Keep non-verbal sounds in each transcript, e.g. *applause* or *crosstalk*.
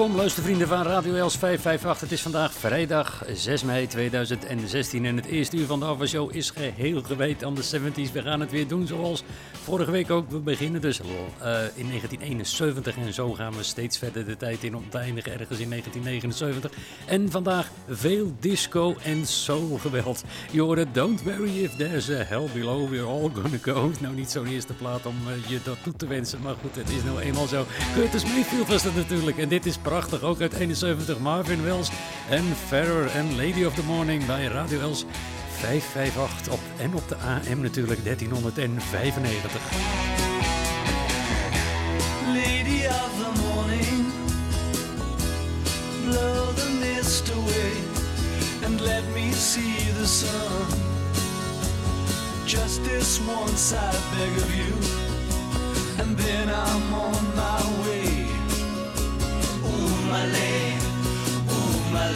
Welkom luistervrienden van Radio Els 558. Het is vandaag vrijdag 6 mei 2016 en het eerste uur van de Avashow is geheel gewijd aan de 70s. We gaan het weer doen zoals vorige week ook. We beginnen dus uh, in 1971 en zo gaan we steeds verder de tijd in om ergens in 1979. En vandaag veel disco en soul geweld. Hoort Don't Worry If There's a Hell Below, We're All Gonna Go. Nou niet zo'n eerste plaat om uh, je dat toe te wensen, maar goed, het is nou eenmaal zo. Curtis Mayfield was het natuurlijk en dit is prachtig, ook uit 71 Marvin Wells en Ferrer en Lady of the Morning bij Radio Els 558 op, en op de AM natuurlijk 1395. Let me see the sun. Just this once I beg of you, and then I'm on my way. Ooh, my lady, ooh, my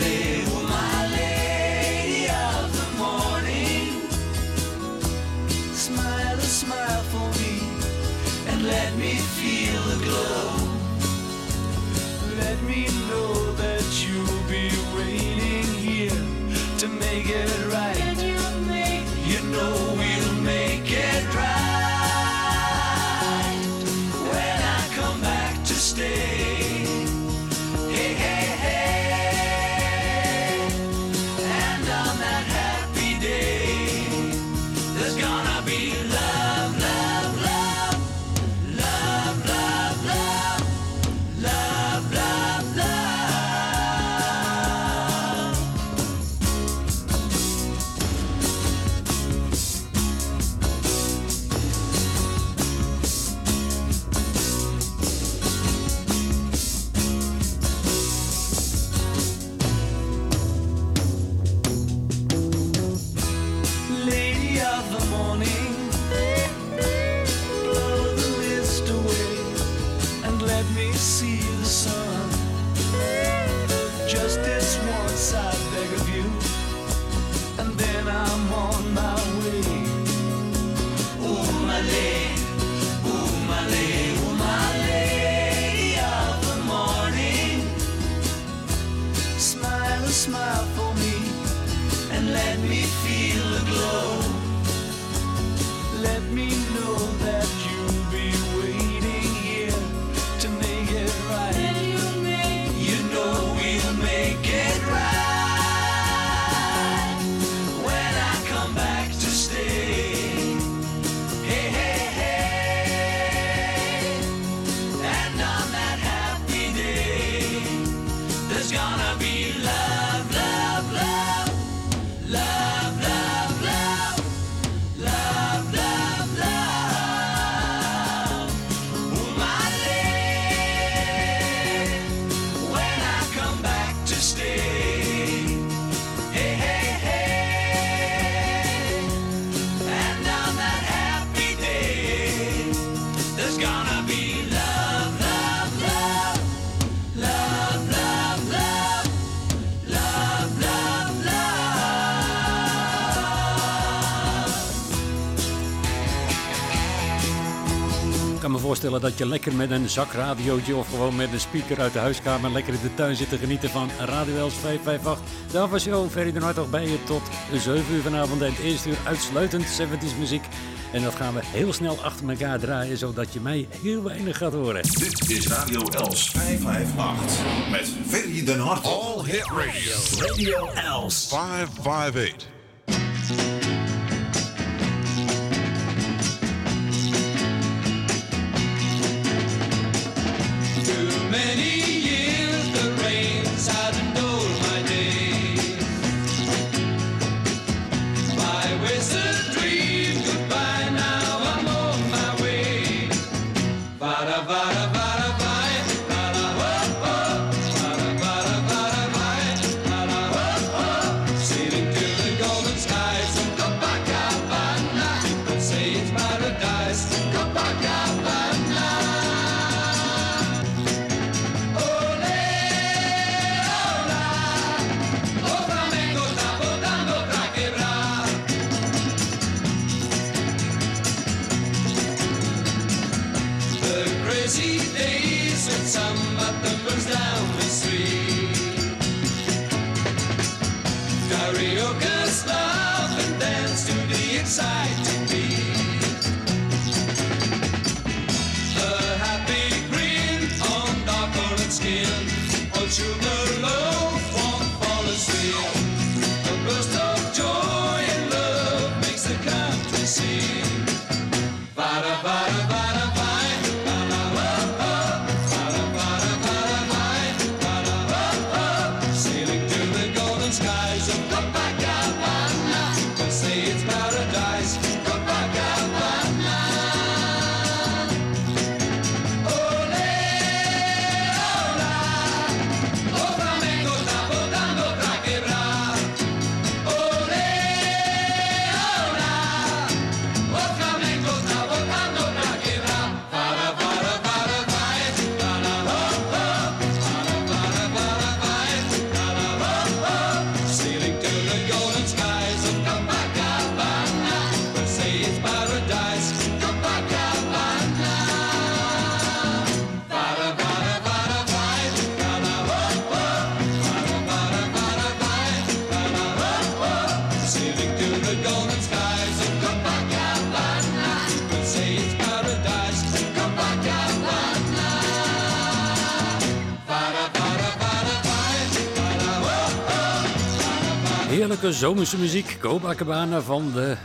voorstellen dat je lekker met een zakradiootje of gewoon met een speaker uit de huiskamer lekker in de tuin zit te genieten van Radio Els 558. Daar was Joe Ferry de Noord bij je tot 7 uur vanavond en het eerste uur uitsluitend 70s muziek. En dat gaan we heel snel achter elkaar draaien, zodat je mij heel weinig gaat horen. Dit is Radio Els 558 met Ferry den Hart. All Hit Radio. Radio Els 558. Zomerse muziek. Copacabana van de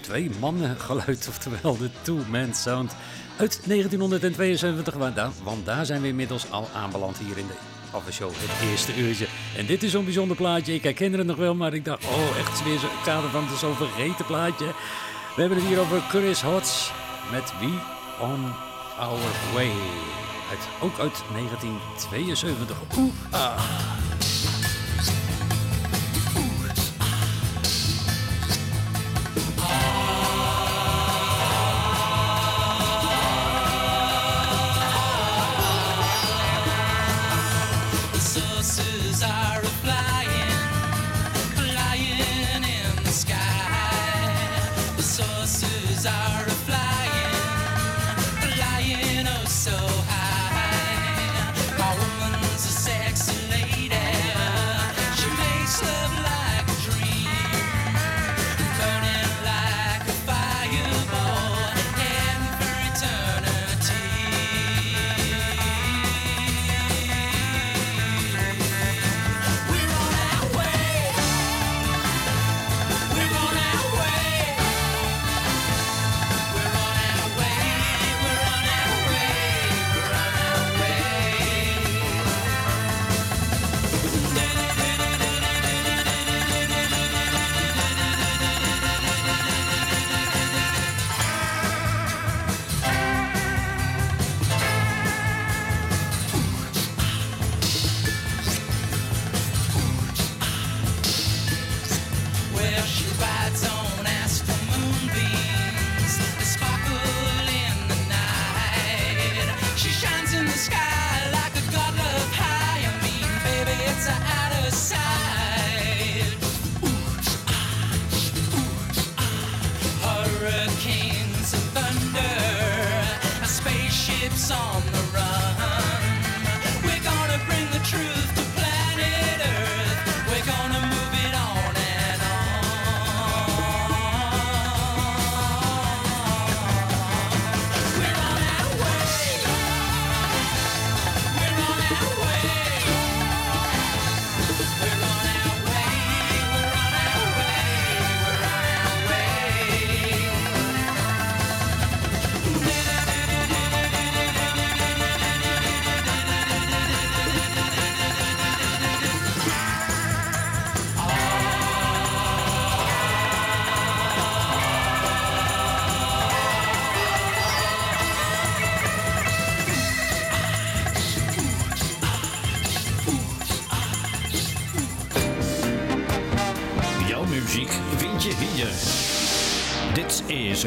twee mannen geluid, oftewel de two-man sound uit 1972. Want daar zijn we inmiddels al aanbeland hier in de Show, het eerste uurtje. En dit is zo'n bijzonder plaatje. Ik herken het nog wel, maar ik dacht, oh, echt weer zo'n kader van het zo vergeten plaatje. We hebben het hier over Chris Hodge met We On Our Way. Ook uit 1972. Oeh, ah.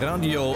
Radio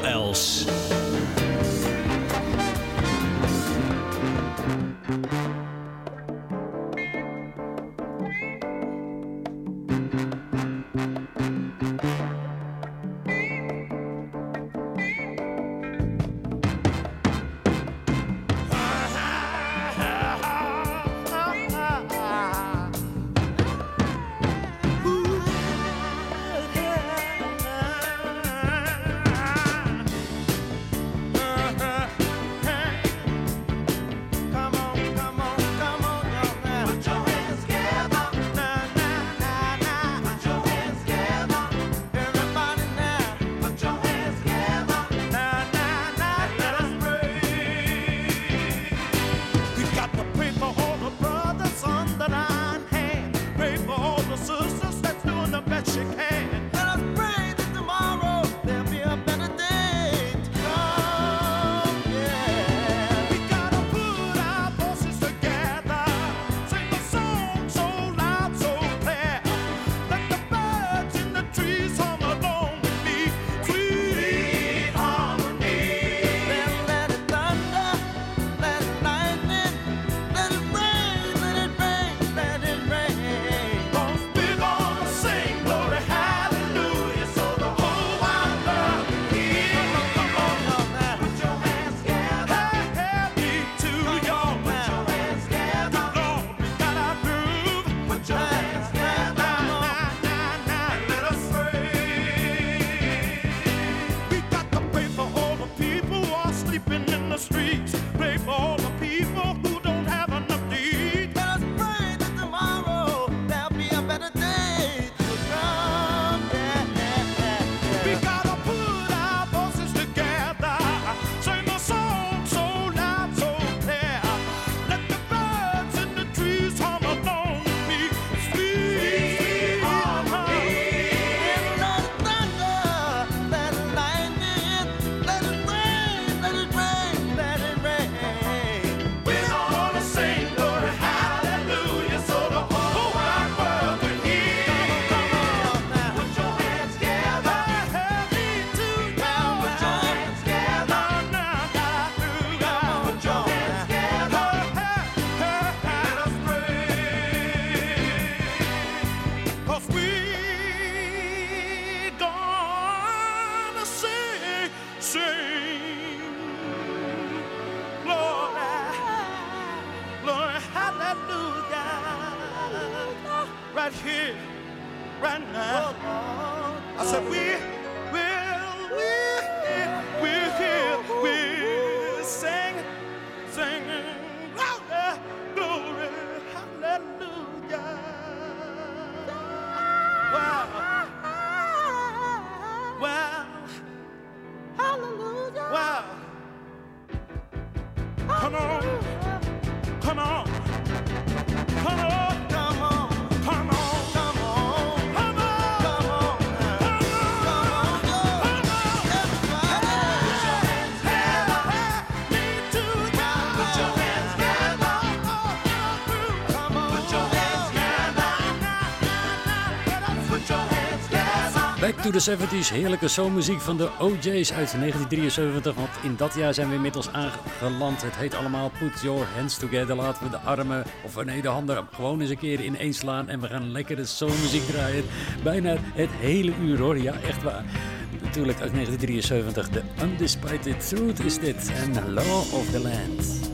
to the 70s. Heerlijke zomermuziek van de OJ's uit 1973. Want in dat jaar zijn we inmiddels aangeland. Het heet allemaal Put Your Hands Together. Laten we de armen, of nee, de handen gewoon eens een keer ineens slaan. En we gaan lekker de zomermuziek draaien. Bijna het hele uur hoor, ja echt waar. Natuurlijk uit 1973. The Undisputed Truth is dit. En Law of the Land.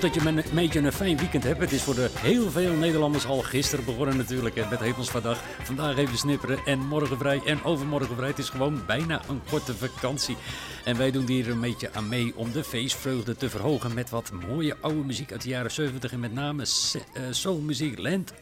Hoop dat je een beetje een fijn weekend hebt. Het is voor de heel veel Nederlanders al gisteren begonnen natuurlijk met Hemelsvaardag. Vandaag even snipperen en morgen vrij en overmorgen vrij. Het is gewoon bijna een korte vakantie. En wij doen hier een beetje aan mee om de feestvreugde te verhogen met wat mooie oude muziek uit de jaren 70 en met name eh, soulmuziek, land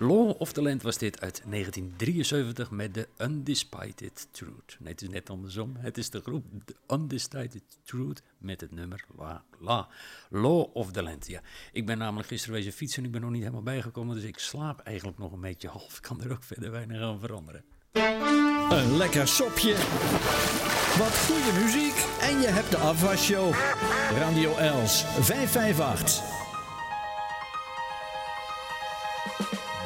Law of the Land was dit uit 1973 met The Undisputed Truth. Nee, het is net andersom. Het is de groep The Undisputed Truth met het nummer La La. Law of the Land, ja. Ik ben namelijk gisteren wezen fietsen en ik ben nog niet helemaal bijgekomen, dus ik slaap eigenlijk nog een beetje half. Ik kan er ook verder weinig aan veranderen. Een lekker sopje. Wat goede muziek en je hebt de afwasshow. Radio Els 558.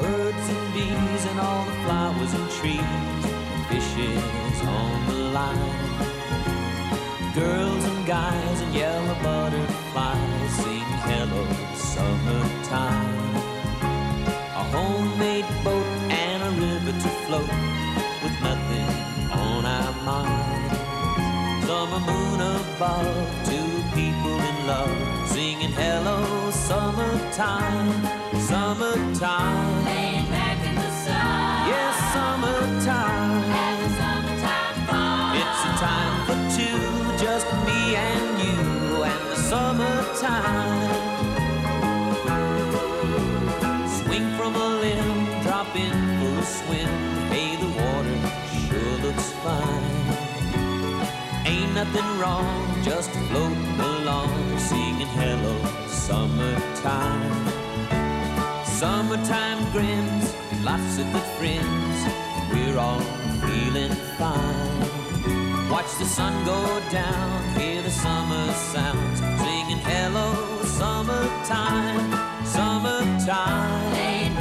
birds and bees and all the flowers and trees, fishes on the line. Girls and guys and yellow butterflies sing hello summertime. A homemade boat and a river to float with nothing on our minds. Summer moon above, two people in love singing hello summertime, summertime. hop in for a swim. Hey, the water sure looks fine. Ain't nothing wrong, just floating along, singing hello, summertime. Summertime grins, lots of good friends, we're all feeling fine. Watch the sun go down, hear the summer sounds, singing hello, summertime, summertime.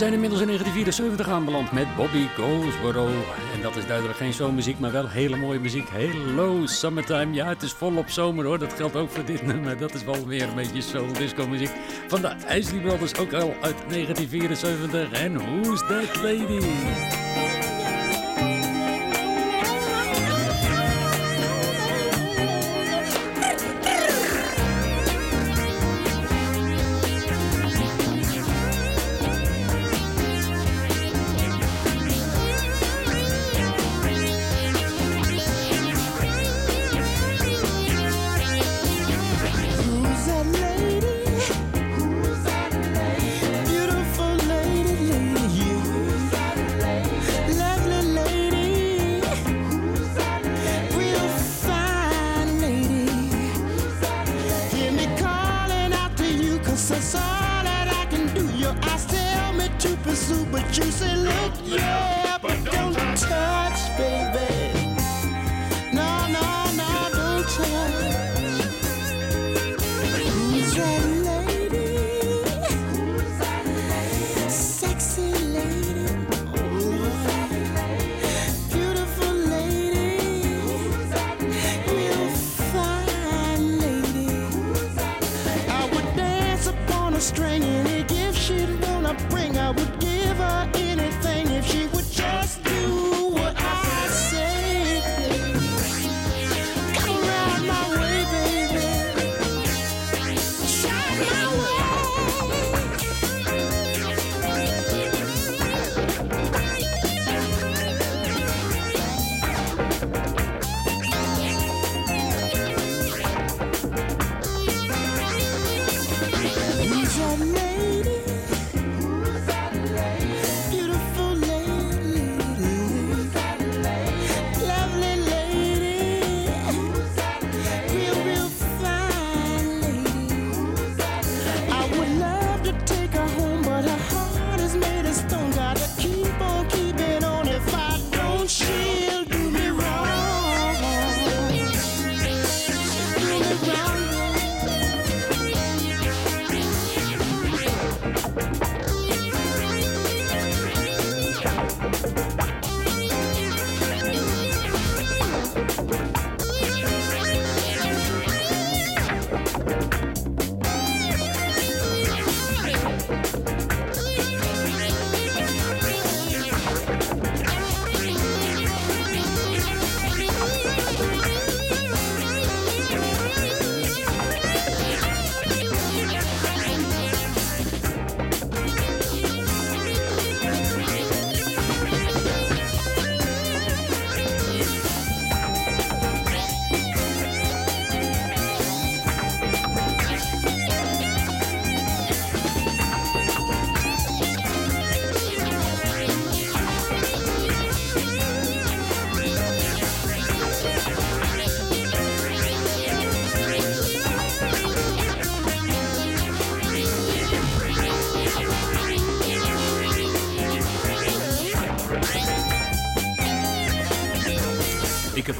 zijn inmiddels in 1974 aanbeland met Bobby Goldsboro. En dat is duidelijk geen zomermuziek, maar wel hele mooie muziek. Hello Summertime. Ja, het is volop zomer hoor. Dat geldt ook voor dit nummer. Dat is wel weer een beetje soul disco muziek. Van de IJsley Brothers, ook al uit 1974. En Who's That Lady?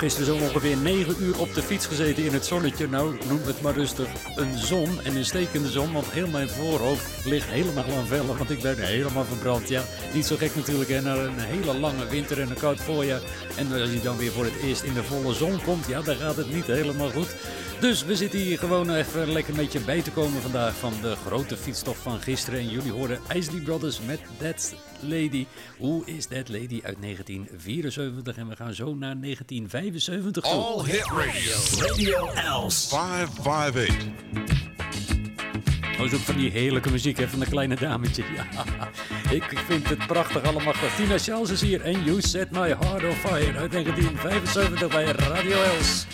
Gisteren zo ongeveer 9 uur op de fiets gezeten in het zonnetje. Nou, noem het maar rustig een zon en een stekende zon. Want heel mijn voorhoofd ligt helemaal aan vellen. Want ik ben helemaal verbrand. Ja, niet zo gek natuurlijk. En na een hele lange winter en een koud voorjaar. En als je dan weer voor het eerst in de volle zon komt, ja, dan gaat het niet helemaal goed. Dus we zitten hier gewoon even lekker een beetje bij te komen vandaag van de grote fietstocht van gisteren. En jullie hoorden Isley Brothers met That Lady. Hoe is That Lady uit 1974? En we gaan zo naar 1975 toe. All Hit Radio. Radio Els. 558. Oh, zoek van die heerlijke muziek hè, van een kleine dametje. Ja, *laughs* ik vind het prachtig allemaal. Tina Charles is hier en You Set My Heart on Fire uit 1975 bij Radio Els.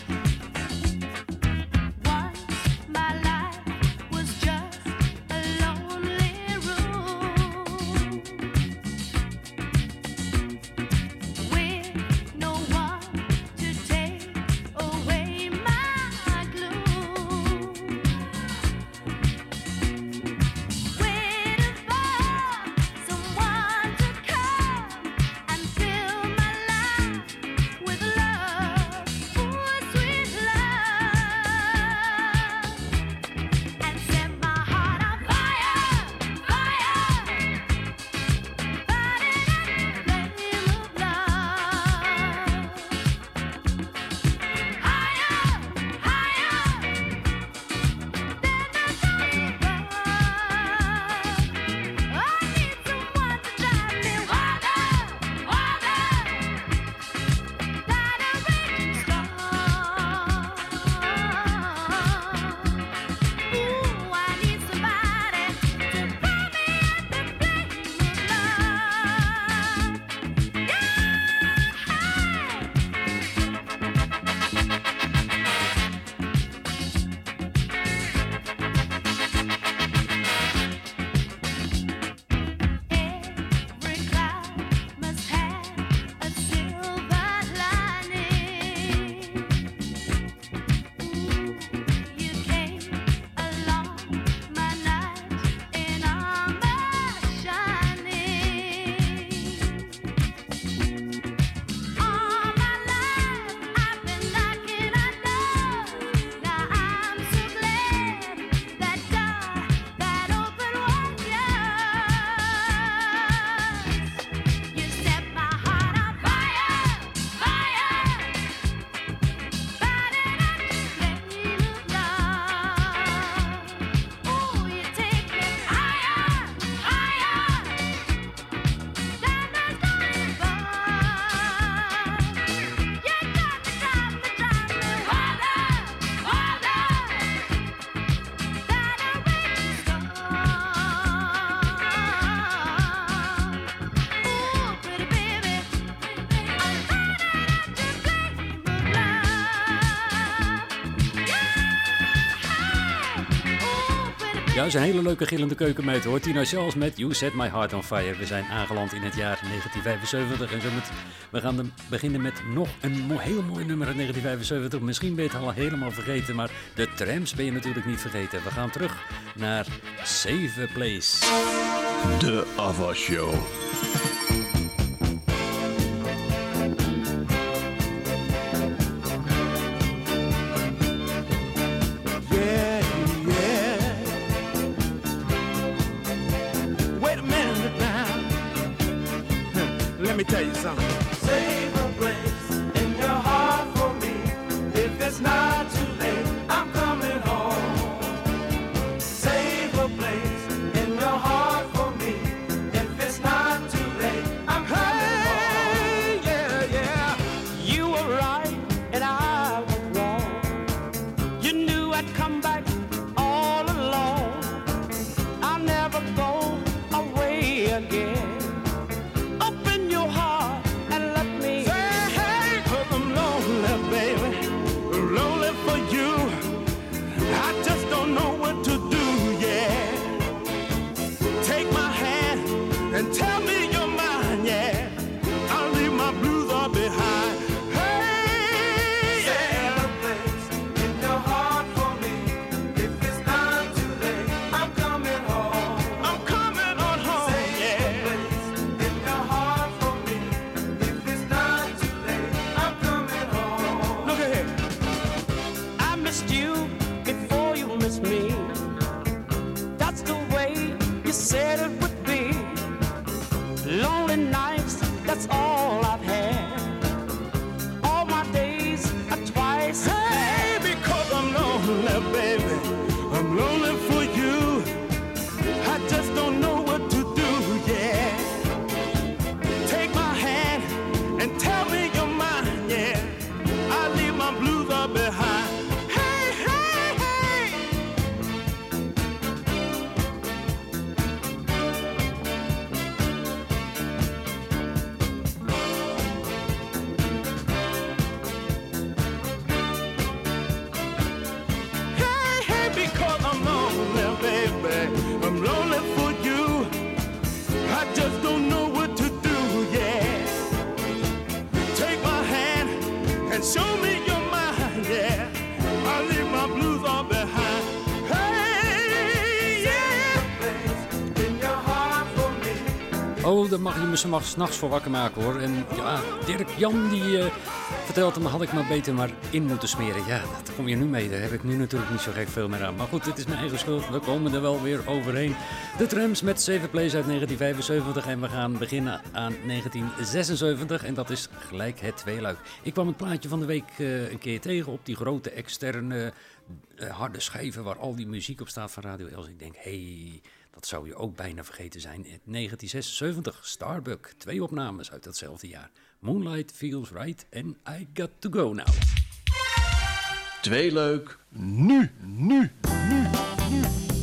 Dat is een hele leuke gillende keukenmeid hoor. Tina Charles met You Set My Heart on Fire. We zijn aangeland in het jaar 1975 en zo moet, we gaan beginnen met nog een heel mooi nummer uit 1975. Misschien ben je het al helemaal vergeten, maar de trams ben je natuurlijk niet vergeten. We gaan terug naar Save a Place. De Ava Show. Oh, daar mag je me s'nachts s'nachts voor wakker maken hoor. En ja, Dirk Jan die eh, vertelt hem, had ik maar beter maar in moeten smeren. Ja, dat kom je nu mee. Daar heb ik nu natuurlijk niet zo gek veel meer aan. Maar goed, het is mijn eigen schuld. We komen er wel weer overheen. De Trams met 7 Plays uit 1975. En we gaan beginnen aan 1976. En dat is gelijk het tweeluik. Ik kwam het plaatje van de week eh, een keer tegen op die grote externe eh, harde schijven waar al die muziek op staat van Radio Els. Ik denk, hey, dat zou je ook bijna vergeten zijn. In 1976, Starbuck. Twee opnames uit datzelfde jaar. Moonlight Feels Right en I Got To Go Now. Twee leuk. Nu, nu, nu.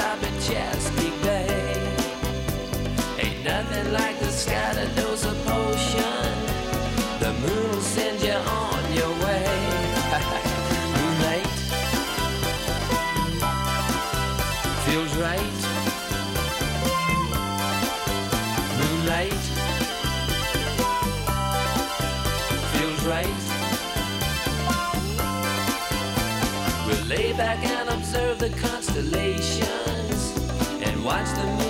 Top at Chesapeake Bay. Ain't nothing like the sky to dose a potion. The moon will send you on your way. *laughs* Moonlight feels right. Moonlight feels right. We'll lay back and observe the constellations and watch the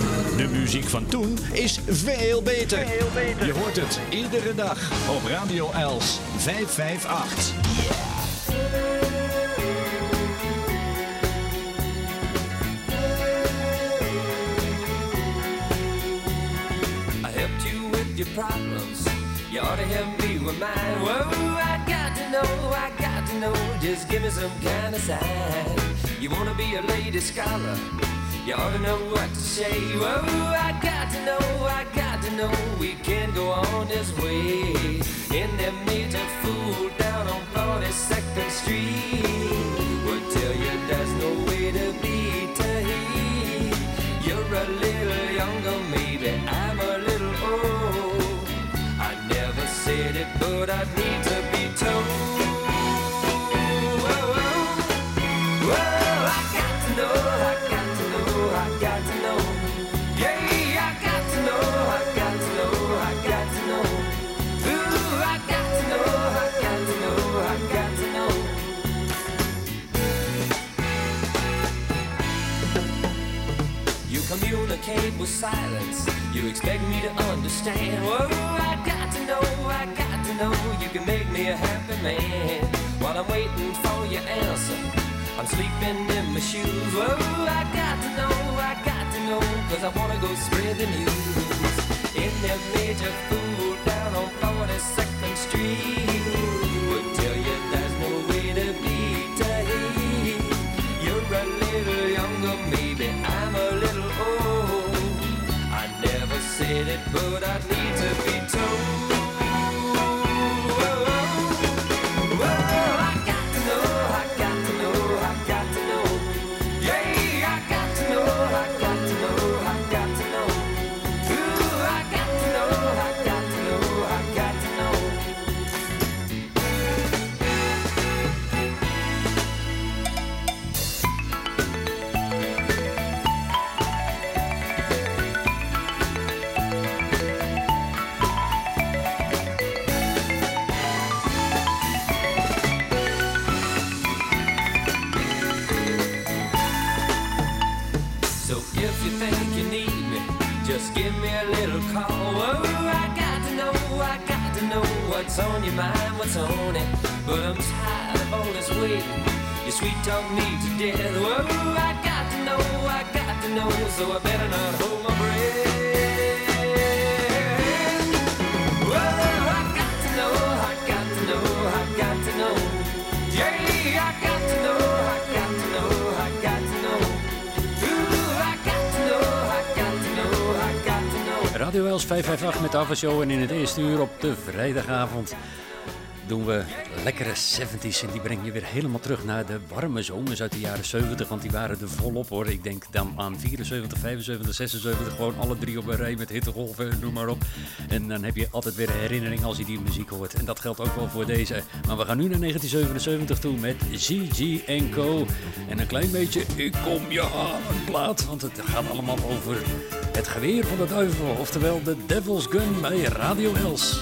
De muziek van toen is veel beter. Je hoort het iedere dag op Radio Els 558. I helped you with your problems. You ought to help me with mine. Whoa, I got to know, I got to know. Just give me some kind of sign. You wanna be a lady scholar? You ought to know what to say. Whoa, I got to know, I got to know. We can't go on this way. In them major fool down on 42nd Street. Would tell you there's no way to beat communicate with silence. You expect me to understand. Whoa, I got to know, I got to know. You can make me a happy man. While I'm waiting for your answer, I'm sleeping in my shoes. Whoa, I got to know, I got to know. Cause I wanna go spread the news. In that major fool down on 42nd Street. But on your mind, what's on it. But I'm tired of all this waiting. You sweet talk me to death. Oh, I got to know, I got to know, so I better not hold my know. Radio Els 558 met de Avashow en in het eerste uur op de vrijdagavond doen we lekkere 70s en die breng je weer helemaal terug naar de warme zomers uit de jaren 70, want die waren er volop hoor. Ik denk dan aan 74, 75, 76, gewoon alle drie op een rij met hittegolven, noem maar op. En dan heb je altijd weer een herinnering als je die muziek hoort. En dat geldt ook wel voor deze. Maar we gaan nu naar 1977 toe met ZG Co. En een klein beetje Ik kom je halen plaat, want het gaat allemaal over het geweer van de duivel, oftewel de Devil's Gun bij Radio Els.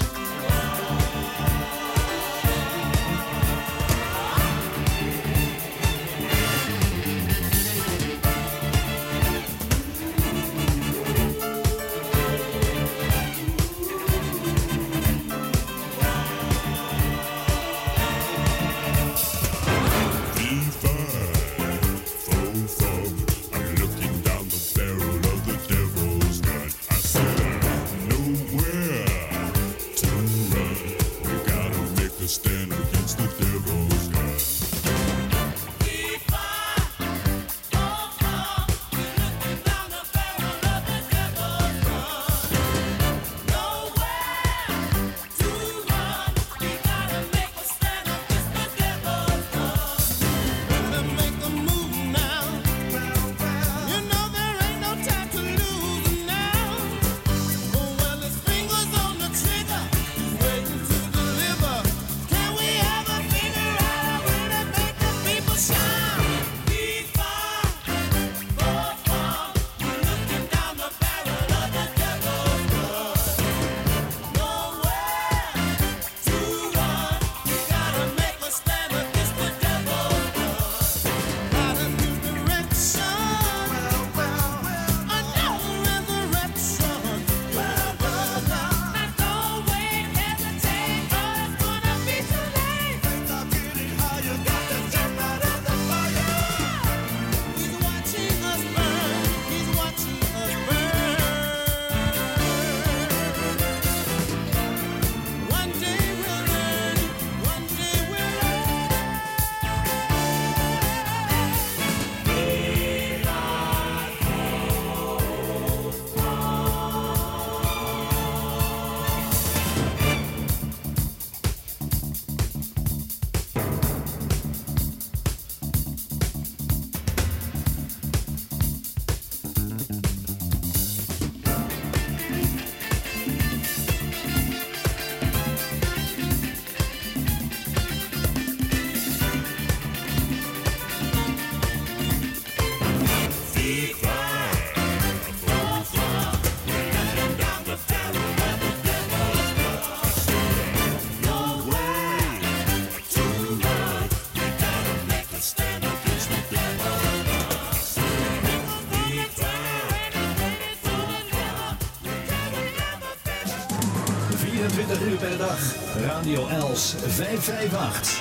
558.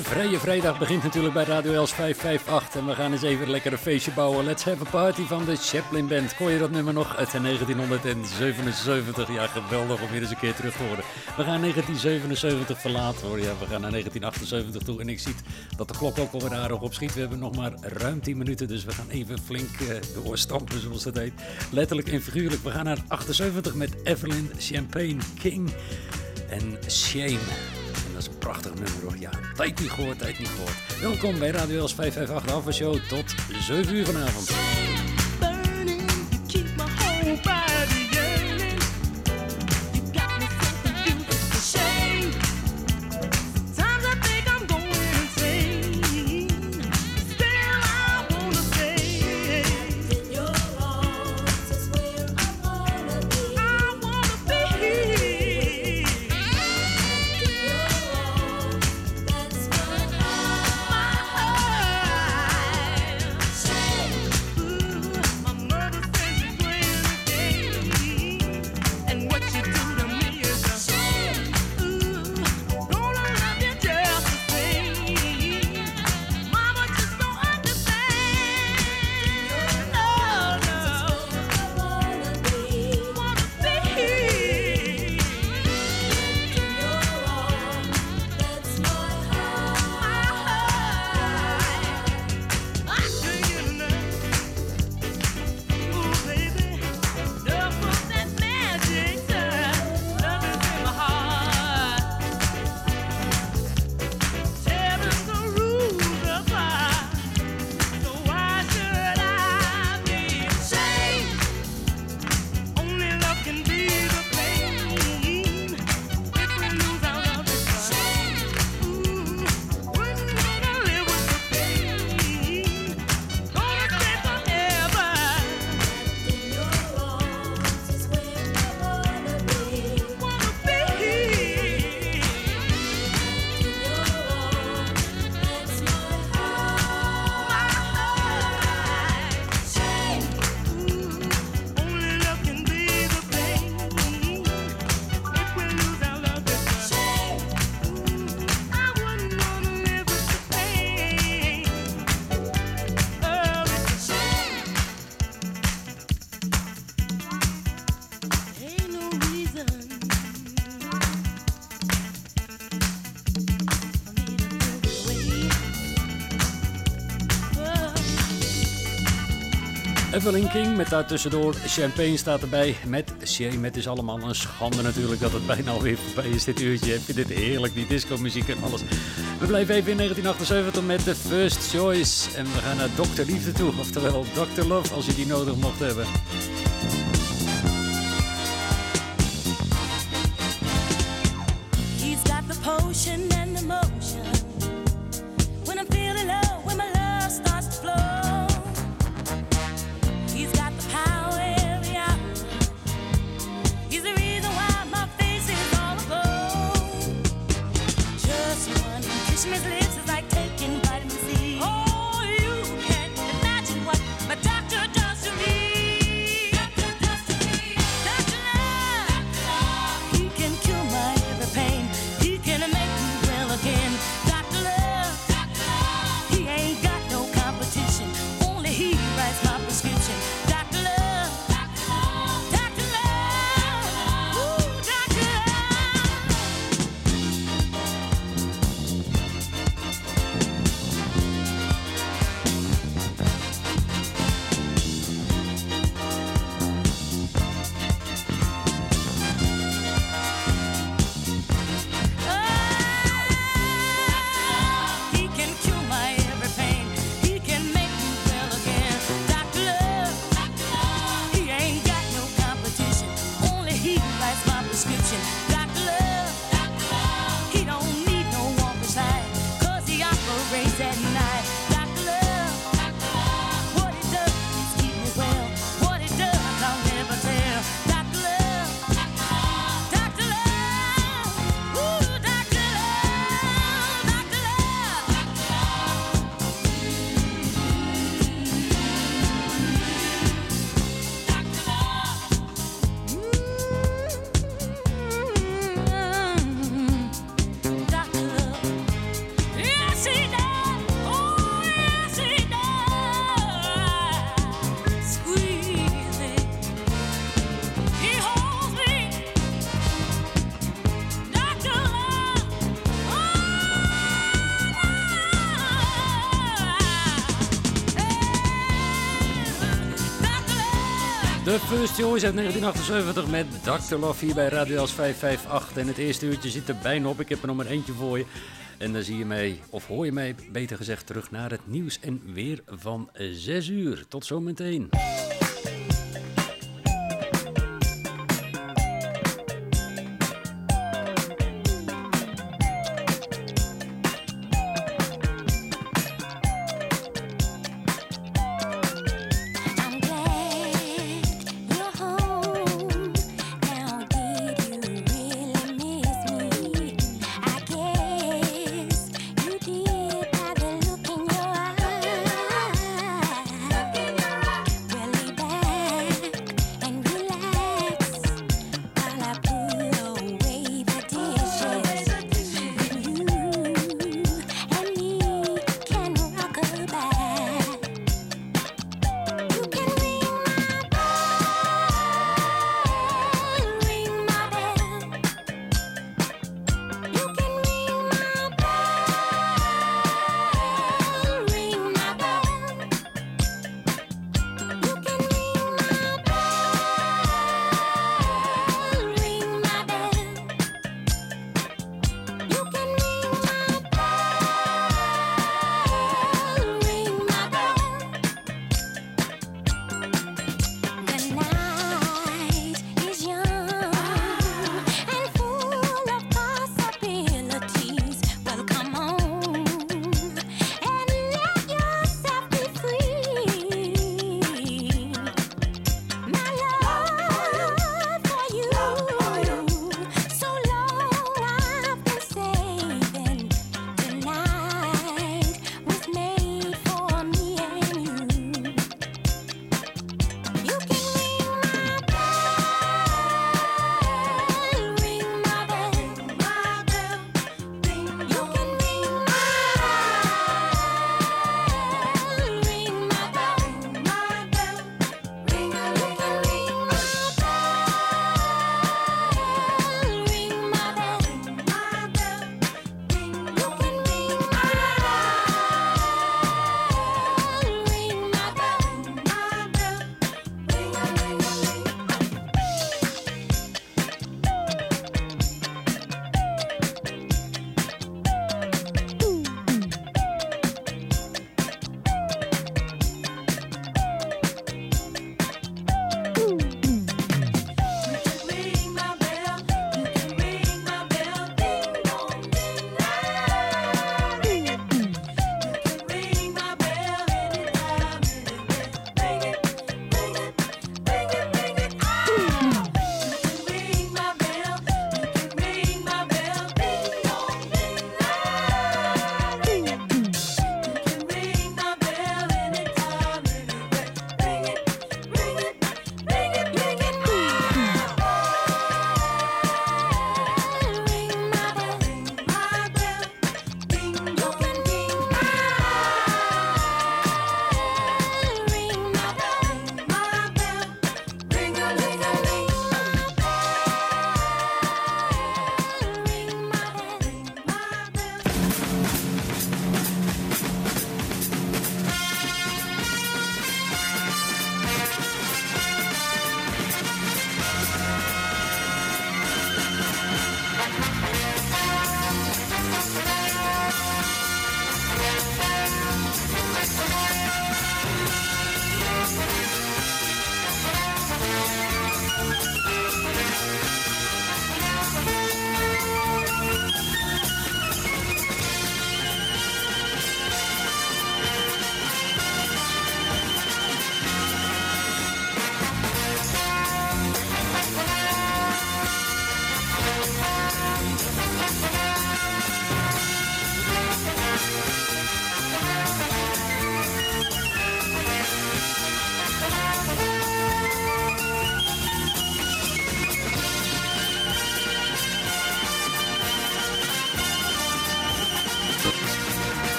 Je vrije vrijdag begint natuurlijk bij Radio Els 558 en we gaan eens even een feestje bouwen. Let's have a party van de Chaplin Band. Kon je dat nummer nog uit 1977? Ja, geweldig om weer eens een keer terug te horen. We gaan 1977 verlaten hoor. Ja, we gaan naar 1978 toe en ik zie dat de klok ook alweer aardig opschiet. We hebben nog maar ruim 10 minuten, dus we gaan even flink eh, doorstampen zoals dat heet. Letterlijk en figuurlijk. We gaan naar 78 met Evelyn Champagne King en Shame. En dat is een prachtig nummer. Ja, tijd niet gehoord, tijd niet gehoord. Welkom bij Radio Els 558 Alpha Show tot 7 uur vanavond. burning, you keep my Evelyn King met daartussendoor Champagne staat erbij met Shame. Het is allemaal een schande natuurlijk dat het bijna alweer voorbij is dit uurtje. Ik vind dit heerlijk, die disco muziek en alles. We blijven even in 1978 met de First Choice. En we gaan naar Dr. Liefde toe, oftewel Dr. Love als je die nodig mocht hebben. First Choice uit 1978 met Dr. Love hier bij Radio Els 558. En het eerste uurtje zit er bijna op. Ik heb er nog maar eentje voor je. En dan zie je mee, of hoor je mee, beter gezegd, terug naar het nieuws en weer van 6 uur. Tot zometeen. I'm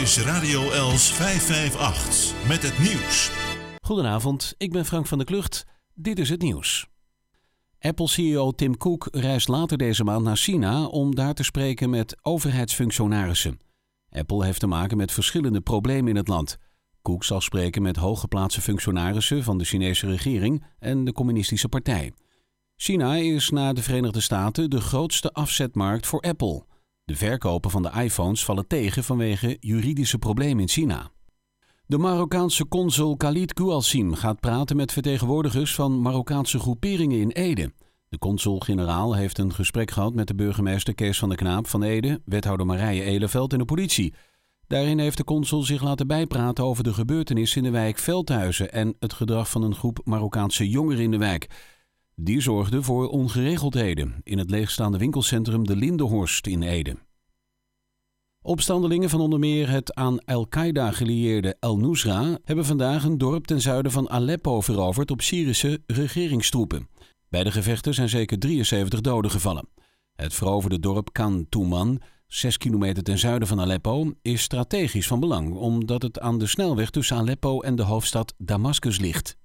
is Radio Els 558 met het nieuws. Goedenavond, ik ben Frank van der Klucht. Dit is het nieuws. Apple-CEO Tim Cook reist later deze maand naar China om daar te spreken met overheidsfunctionarissen. Apple heeft te maken met verschillende problemen in het land. Cook zal spreken met hooggeplaatste functionarissen van de Chinese regering en de Communistische Partij. China is na de Verenigde Staten de grootste afzetmarkt voor Apple. De verkopen van de iPhones vallen tegen vanwege juridische problemen in China. De Marokkaanse consul Khalid Kouassim gaat praten met vertegenwoordigers van Marokkaanse groeperingen in Ede. De consul-generaal heeft een gesprek gehad met de burgemeester Kees van der Knaap van Ede, wethouder Marije Eleveld en de politie. Daarin heeft de consul zich laten bijpraten over de gebeurtenissen in de wijk Veldhuizen en het gedrag van een groep Marokkaanse jongeren in de wijk. Die zorgde voor ongeregeldheden in het leegstaande winkelcentrum De Lindehorst in Ede. Opstandelingen van onder meer het aan Al-Qaeda gelieerde Al-Nusra hebben vandaag een dorp ten zuiden van Aleppo veroverd op Syrische regeringstroepen. Bij de gevechten zijn zeker 73 doden gevallen. Het veroverde dorp Khan Touman, 6 kilometer ten zuiden van Aleppo, is strategisch van belang omdat het aan de snelweg tussen Aleppo en de hoofdstad Damascus ligt.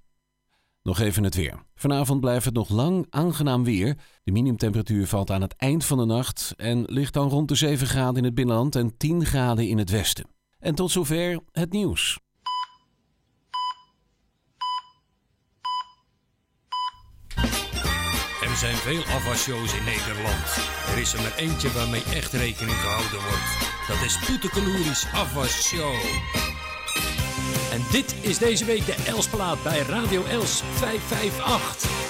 Nog even het weer. Vanavond blijft het nog lang aangenaam weer. De minimumtemperatuur valt aan het eind van de nacht en ligt dan rond de 7 graden in het binnenland en 10 graden in het westen. En tot zover het nieuws. Er zijn veel afwasshows in Nederland. Er is er maar eentje waarmee echt rekening gehouden wordt. Dat is Poetekeloeris Afwasshow. En dit is deze week de Elsplaat bij Radio Els 558.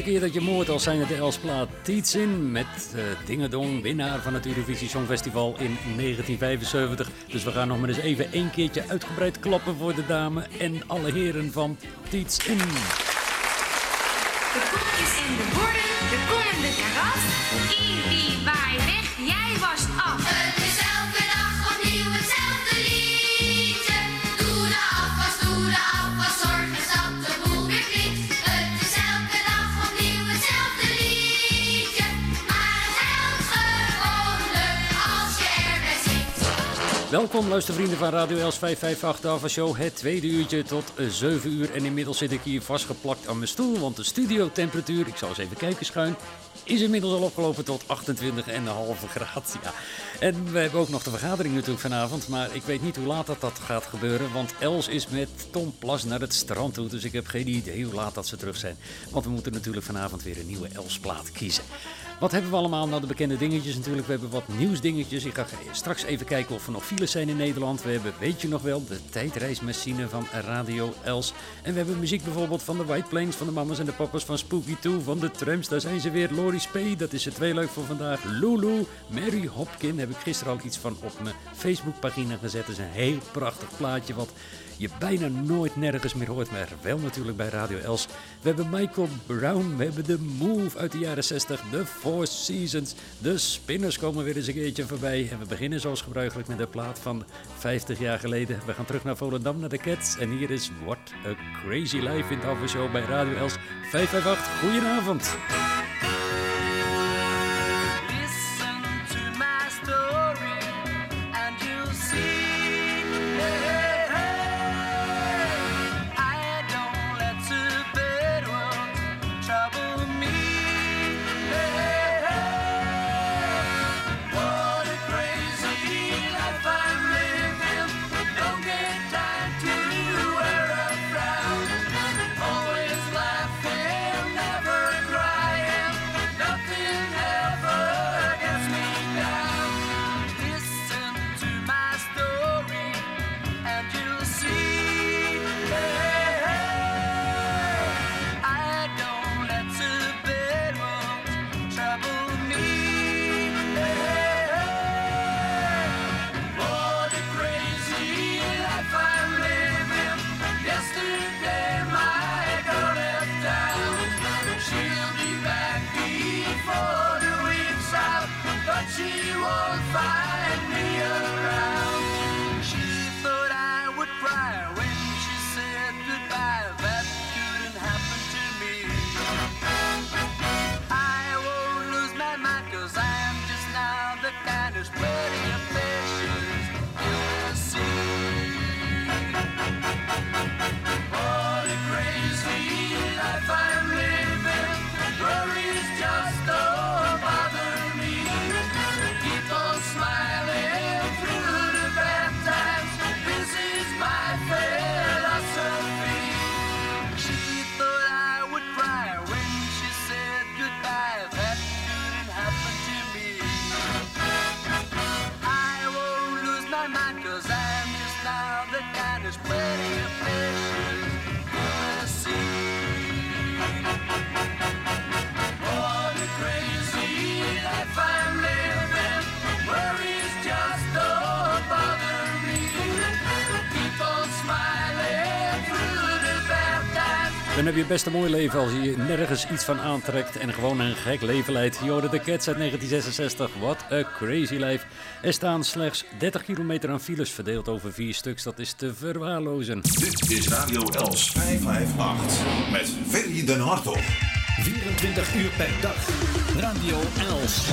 Laatste keer dat je moord al zijn het de Elsplaat Tietzin met uh, Dingedong, winnaar van het Eurovisie Songfestival in 1975. Dus we gaan nog maar eens even één keertje uitgebreid klappen voor de dame en alle heren van Tietzin. De koekjes en de borden, de kom en de karas. Ibi, waai weg, jij was af. Welkom luistervrienden van Radio Els 558 de Ava Show. Het tweede uurtje tot eh, 7 uur. En inmiddels zit ik hier vastgeplakt aan mijn stoel. Want de studiotemperatuur, ik zal eens even kijken schuin, is inmiddels al opgelopen tot 28,5 graad. Ja. En we hebben ook nog de vergadering natuurlijk vanavond. Maar ik weet niet hoe laat dat, dat gaat gebeuren. Want Els is met Tom Plas naar het strand toe. Dus ik heb geen idee hoe laat dat ze terug zijn. Want we moeten natuurlijk vanavond weer een nieuwe Els-plaat kiezen. Wat hebben we allemaal? Nou, de bekende dingetjes natuurlijk. We hebben wat nieuwsdingetjes. Ik ga straks even kijken of er nog files zijn in Nederland. We hebben, weet je nog wel, de tijdreismachine van Radio Els. En we hebben muziek bijvoorbeeld van de White Plains, van de mamas en de papas, van Spooky 2, van de Trams. Daar zijn ze weer. Lori Spee, dat is het twee leuk voor vandaag. Lulu, Mary Hopkin, heb ik gisteren al iets van op mijn Facebookpagina gezet. Dat is een heel prachtig plaatje wat je bijna nooit nergens meer hoort, maar wel natuurlijk bij Radio Els. We hebben Michael Brown, we hebben The Move uit de jaren 60, The Four Seasons, de Spinners komen weer eens een keertje voorbij. En we beginnen zoals gebruikelijk met een plaat van 50 jaar geleden. We gaan terug naar Volendam, naar de Cats. En hier is What a Crazy Life in het Aftershow bij Radio Els 558. Goedenavond. Heb je best een mooi leven als je je nergens iets van aantrekt en gewoon een gek leven leidt. Je hoorde de Cats uit 1966. What a crazy life. Er staan slechts 30 kilometer aan files verdeeld over vier stuks. Dat is te verwaarlozen. Dit is Radio Els 558 met Ferry den Hartog. 24 uur per dag. Radio Els.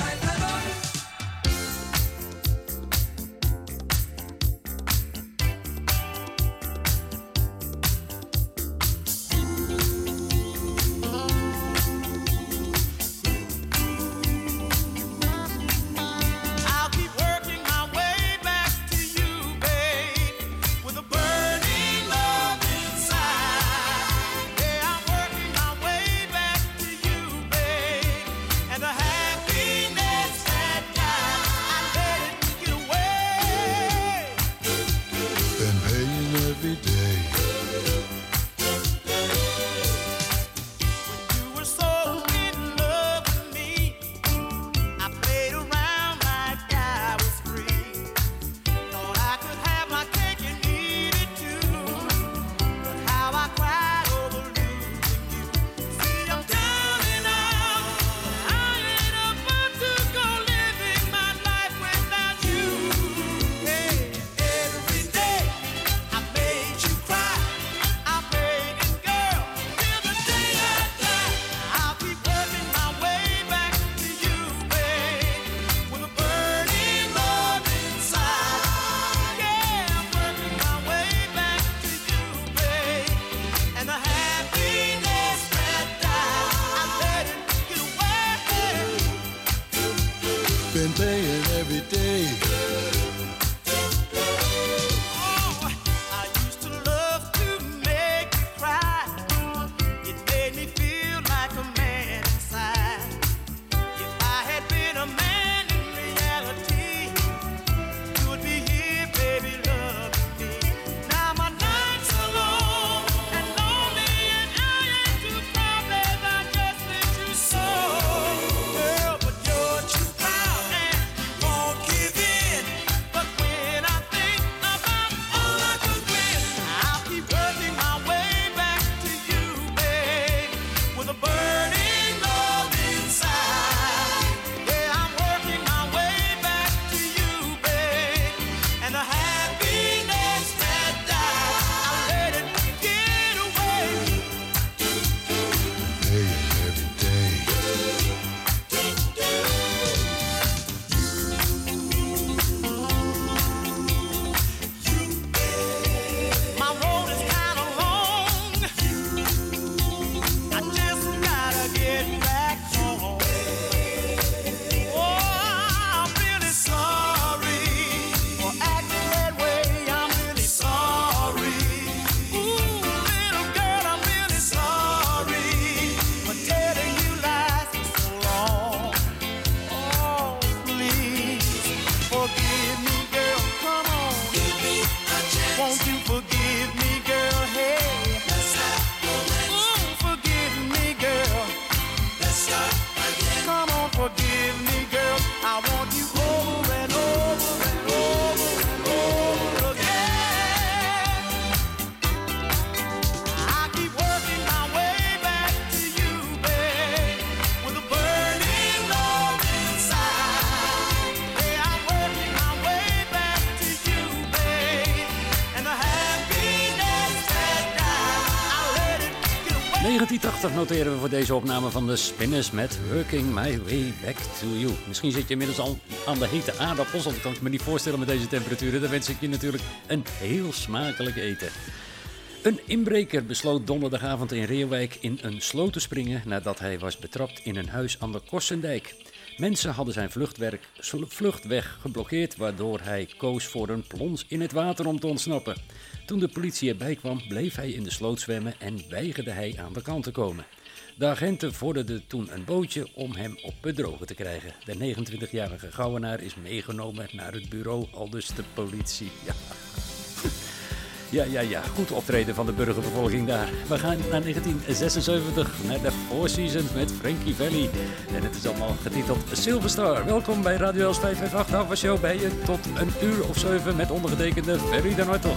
Noteren we voor deze opname van de Spinners met Working My Way Back to You. Misschien zit je inmiddels al aan de hete aardappels, dat kan ik me niet voorstellen met deze temperaturen. Dan wens ik je natuurlijk een heel smakelijk eten. Een inbreker besloot donderdagavond in Reeuwijk in een sloot te springen nadat hij was betrapt in een huis aan de Kossendijk. Mensen hadden zijn vluchtweg geblokkeerd, waardoor hij koos voor een plons in het water om te ontsnappen. Toen de politie erbij kwam, bleef hij in de sloot zwemmen en weigerde hij aan de kant te komen. De agenten vorderden toen een bootje om hem op het droge te krijgen. De 29-jarige gouwenaar is meegenomen naar het bureau, aldus de politie. Ja. Ja, ja, ja. Goed optreden van de burgerbevolking daar. We gaan naar 1976, naar de Four Seasons met Frankie Valli. En het is allemaal getiteld Silverstar. Welkom bij Radio Els 558 Alpha Show bij je tot een uur of zeven met ondergetekende Ferry de Nortel.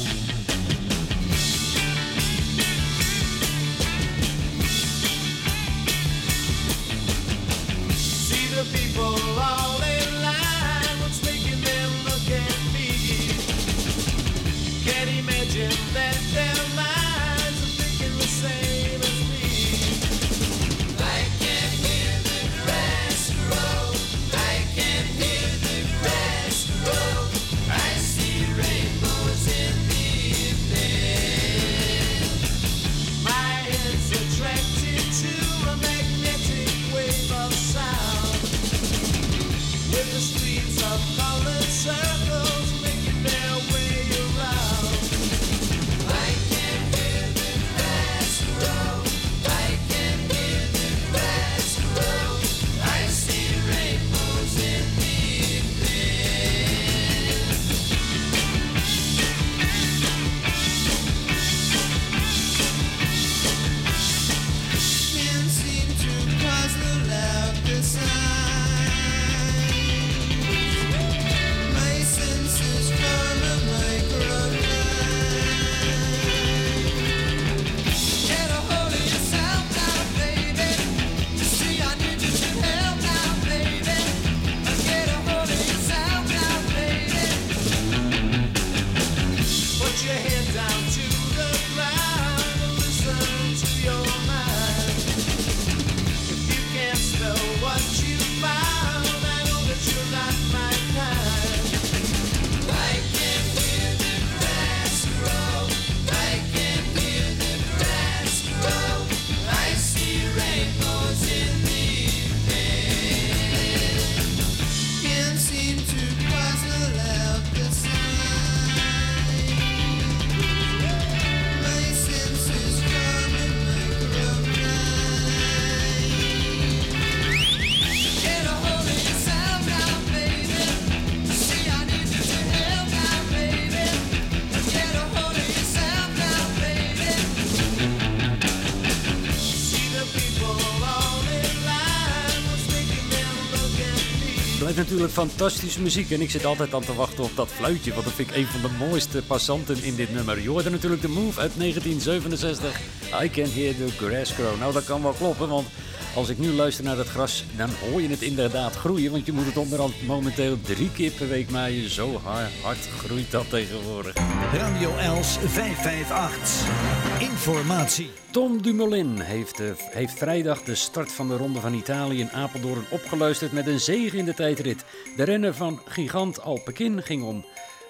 Natuurlijk fantastische muziek en ik zit altijd aan te wachten op dat fluitje, want dat vind ik een van de mooiste passanten in dit nummer. Je hoorde natuurlijk de Move uit 1967, I Can Hear the Grass Grow. Nou, dat kan wel kloppen, want als ik nu luister naar dat gras, dan hoor je het inderdaad groeien, want je moet het onderhand momenteel drie keer per week maaien. Zo hard, groeit dat tegenwoordig. Radio Els 558. Informatie. Tom Dumoulin heeft, eh, heeft vrijdag de start van de Ronde van Italië in Apeldoorn opgeluisterd met een zege in de tijdrit. De renner van gigant Alpekin ging om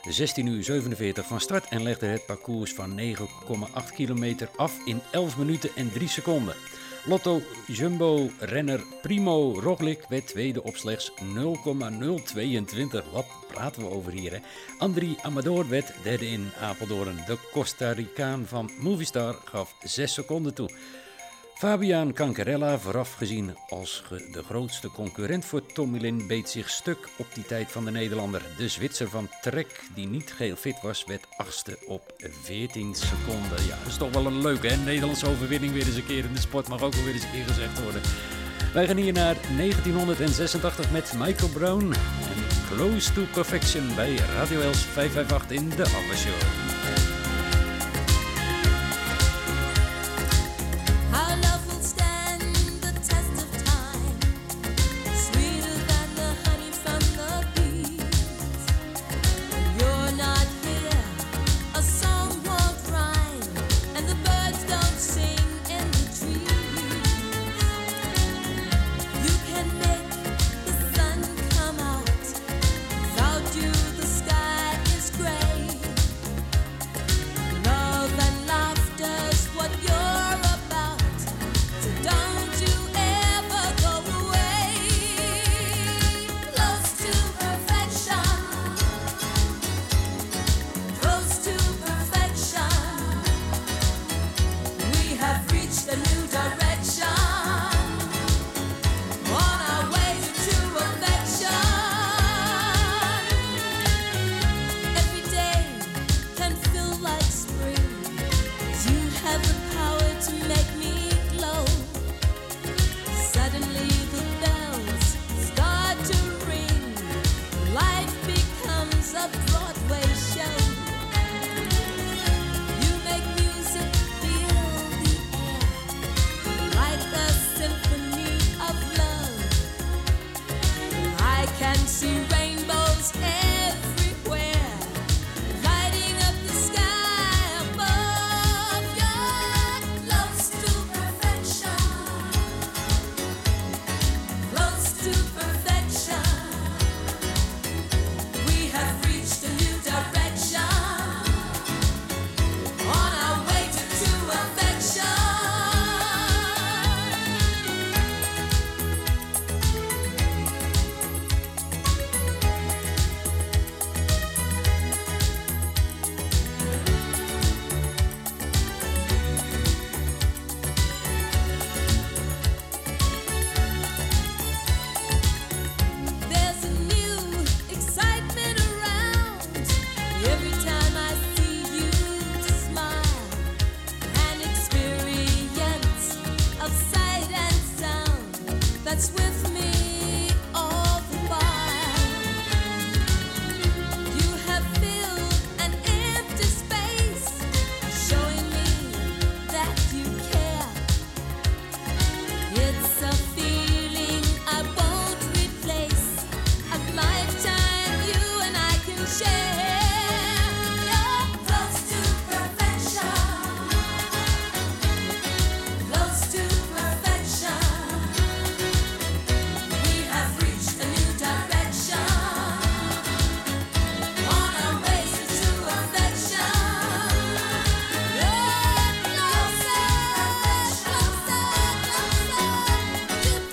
16 uur 47 van start en legde het parcours van 9,8 kilometer af in 11 minuten en 3 seconden. Lotto Jumbo-renner Primo Roglic werd tweede op slechts 0,022. Wat praten we over hier, hè? Andri Amador werd derde in Apeldoorn. De Costa Ricaan van Movistar gaf 6 seconden toe. Fabian Cancarella, vooraf gezien als de grootste concurrent voor Tomilin, beet zich stuk op die tijd van de Nederlander. De Zwitser van Trek, die niet geheel fit was, werd achtste op 14 seconden. Ja, dat is toch wel een leuke, hè? Nederlandse overwinning weer eens een keer in de sport, mag ook wel weer eens een keer gezegd worden. Wij gaan hier naar 1986 met Michael Brown en Close to Perfection bij Radio Els 558 in de Abba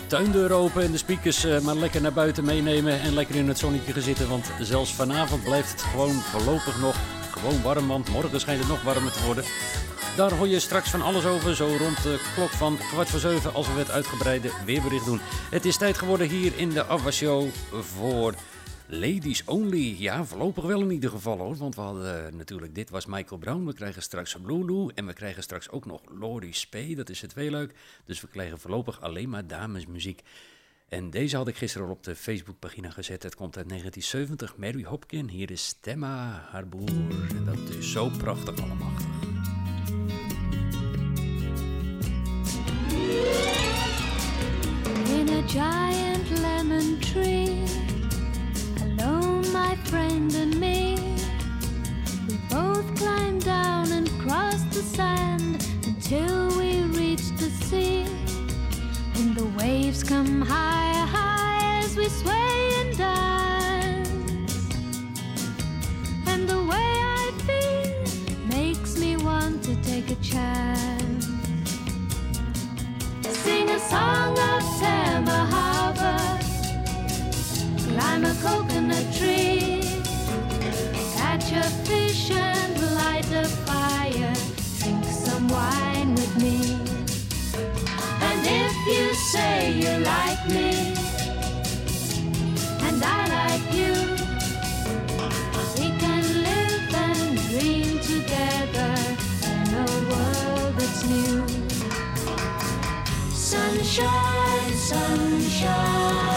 tuindeur open en de speakers eh, maar lekker naar buiten meenemen en lekker in het zonnetje gaan zitten. Want zelfs vanavond blijft het gewoon voorlopig nog gewoon warm, want morgen schijnt het nog warmer te worden. Daar hoor je straks van alles over, zo rond de klok van kwart voor zeven, als we het uitgebreide weerbericht doen. Het is tijd geworden hier in de Ava Show voor Ladies Only. Ja, voorlopig wel in ieder geval hoor, want we hadden eh, natuurlijk, dit was Michael Brown. We krijgen straks Lulu en we krijgen straks ook nog Laurie Spee, dat is het heel leuk. Dus we krijgen voorlopig alleen maar damesmuziek. En deze had ik gisteren al op de Facebookpagina gezet. Het komt uit 1970. Mary Hopkin. Hier is Stemma, haar. En dat is zo prachtig allemachtig. in a giant lemon tree. Alone, my friend and me. We both climbed down and crossed the sand until we reached the sea. And the waves come higher, high as we sway and dance. And the way I feel makes me want to take a chance. Sing a song of Tama Harbor. Climb a coconut tree. Catch a fish and light a fire. Drink some wine with me. And if you say you like me, and I like you, we can live and dream together in a world that's new. Sunshine, sunshine.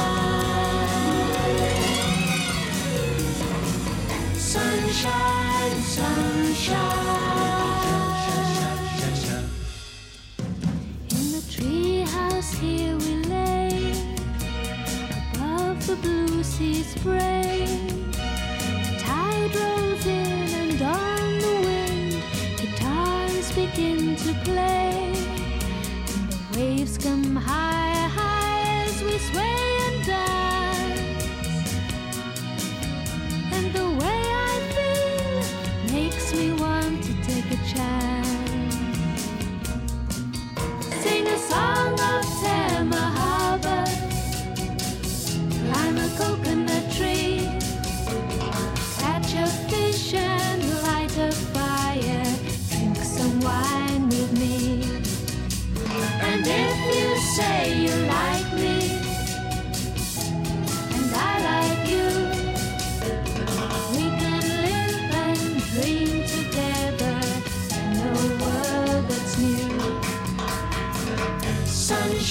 Sunshine, sunshine. In the treehouse here we lay, above the blue sea spray. The tide rolls in and on the wind, guitars begin to play. And the waves come higher, high as we sway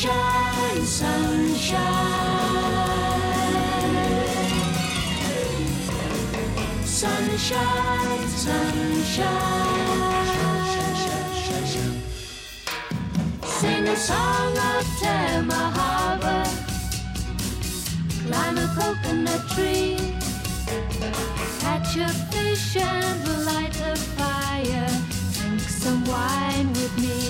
Sunshine, sunshine. Sunshine, sunshine. Sing a song of Tama Harbor. Climb a coconut tree. Catch a fish and light a fire. Drink some wine with me.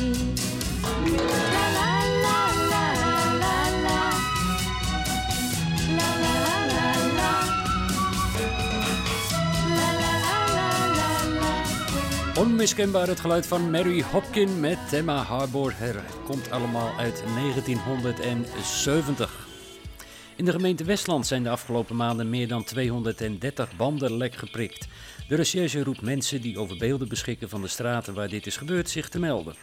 Onmiskenbaar het geluid van Mary Hopkin met Emma Harbor. Het komt allemaal uit 1970. In de gemeente Westland zijn de afgelopen maanden meer dan 230 banden lek geprikt. De recherche roept mensen die over beelden beschikken van de straten waar dit is gebeurd zich te melden.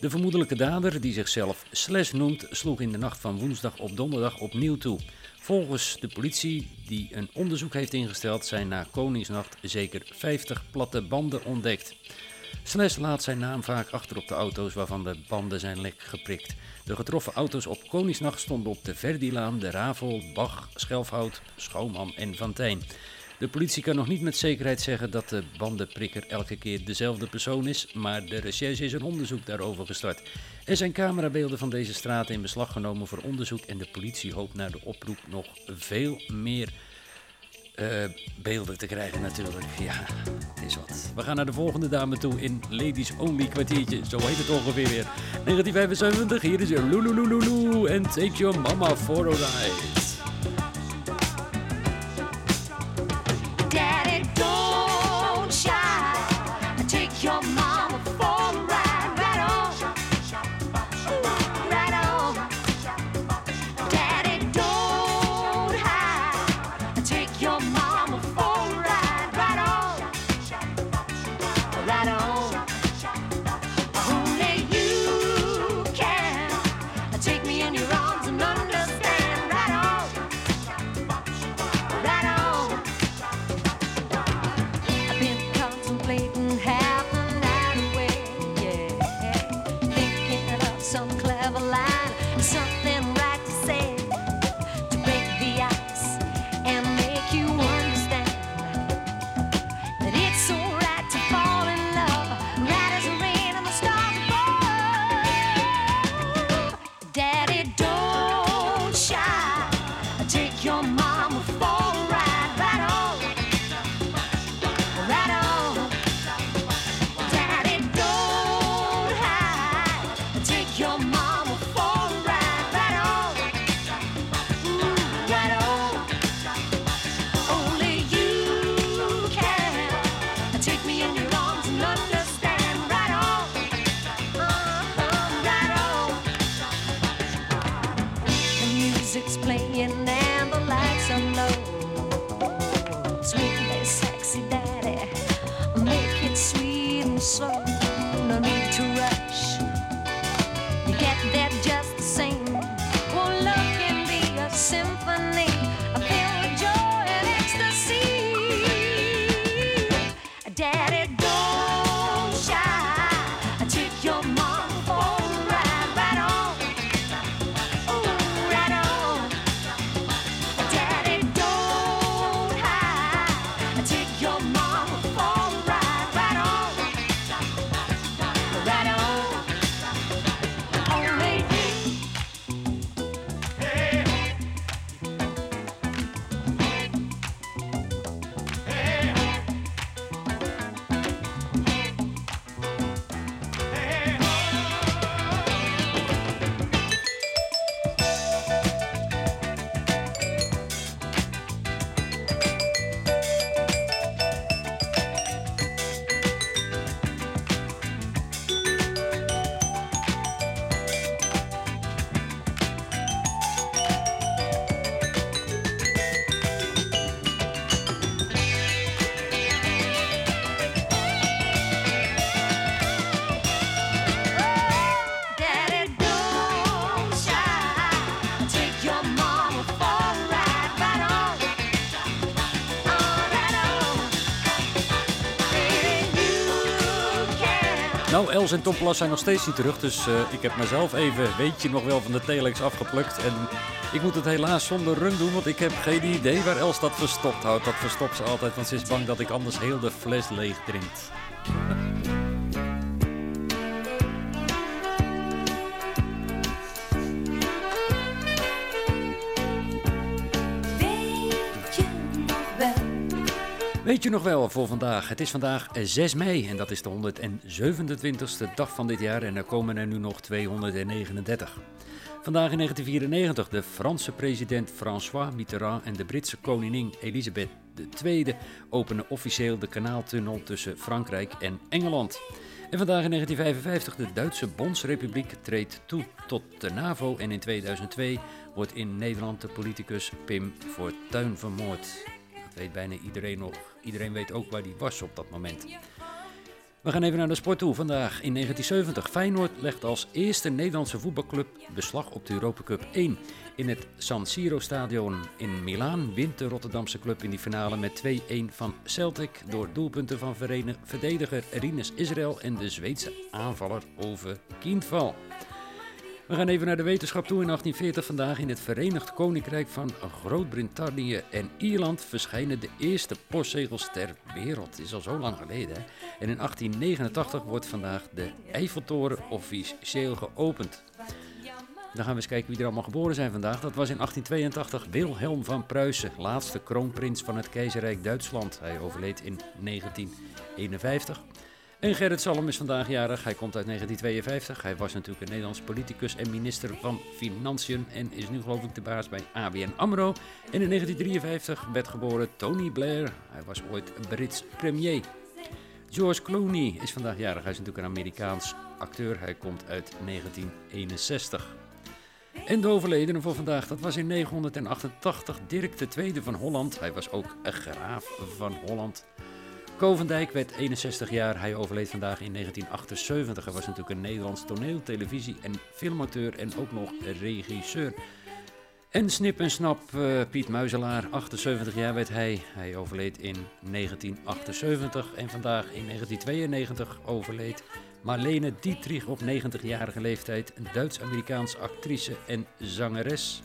De vermoedelijke dader, die zichzelf Slash noemt, sloeg in de nacht van woensdag op donderdag opnieuw toe. Volgens de politie, die een onderzoek heeft ingesteld, zijn na Koningsnacht zeker 50 platte banden ontdekt. Slash laat zijn naam vaak achter op de auto's waarvan de banden zijn lek geprikt. De getroffen auto's op Koningsnacht stonden op de Verdilaan, de Ravel, Bach, Schelfhout, Schouwman en Van Tijn. De politie kan nog niet met zekerheid zeggen dat de bandenprikker elke keer dezelfde persoon is, maar de recherche is een onderzoek daarover gestart. Er zijn camerabeelden van deze straten in beslag genomen voor onderzoek en de politie hoopt naar de oproep nog veel meer eh, beelden te krijgen natuurlijk. Ja, is wat. We gaan naar de volgende dame toe in Ladies Only kwartiertje. Zo heet het ongeveer weer. 1975, hier is je Lulu en Take Your Mama for a Ride. En Tom Plas zijn nog steeds niet terug, dus eh, ik heb mezelf even, weet je nog wel, van de telex afgeplukt. En ik moet het helaas zonder run doen, want ik heb geen idee waar Els dat verstopt houdt. Dat verstopt ze altijd, want ze is bang dat ik anders heel de fles leeg drink. Weet je nog wel voor vandaag? Het is vandaag eh, 6 mei en dat is de 127ste dag van dit jaar en er komen er nu nog 239. Vandaag in 1994 de Franse president François Mitterrand en de Britse koningin Elisabeth II openen officieel de kanaaltunnel tussen Frankrijk en Engeland. En vandaag in 1955 de Duitse Bondsrepubliek treedt toe tot de NAVO en in 2002 wordt in Nederland de politicus Pim Fortuyn vermoord. Dat weet bijna iedereen nog. Iedereen weet ook waar die was op dat moment. We gaan even naar de sport toe. Vandaag in 1970. Feyenoord legt als eerste Nederlandse voetbalclub beslag op de Europa Cup 1. In het San Siro stadion in Milaan wint de Rotterdamse club in die finale met 2-1 van Celtic door doelpunten van verdediger Rinus Israël en de Zweedse aanvaller Ove Kindval. We gaan even naar de wetenschap toe. In 1840 vandaag in het Verenigd Koninkrijk van Groot-Brittannië en Ierland verschijnen de eerste postzegels ter wereld. Het is al zo lang geleden. Hè? En in 1889 wordt vandaag de Eiffeltoren officieel geopend. Dan gaan we eens kijken wie er allemaal geboren zijn vandaag. Dat was in 1882 Wilhelm van Pruisen, laatste kroonprins van het keizerrijk Duitsland. Hij overleed in 1951. En Gerrit Salm is vandaag jarig. Hij komt uit 1952. Hij was natuurlijk een Nederlands politicus en minister van Financiën. En is nu geloof ik de baas bij ABN AMRO. En in 1953 werd geboren Tony Blair. Hij was ooit Brits premier. George Clooney is vandaag jarig. Hij is natuurlijk een Amerikaans acteur. Hij komt uit 1961. En de overledene voor vandaag, dat was in 988 Dirk II van Holland. Hij was ook graaf van Holland. Kovendijk werd 61 jaar. Hij overleed vandaag in 1978. Hij was natuurlijk een Nederlands toneel, televisie en filmacteur en ook nog regisseur. En snip en snap, eh, Piet Muizelaar, 78 jaar werd hij. Hij overleed in 1978 en vandaag in 1992 overleed Marlene Dietrich op 90-jarige leeftijd, een Duits-Amerikaanse actrice en zangeres.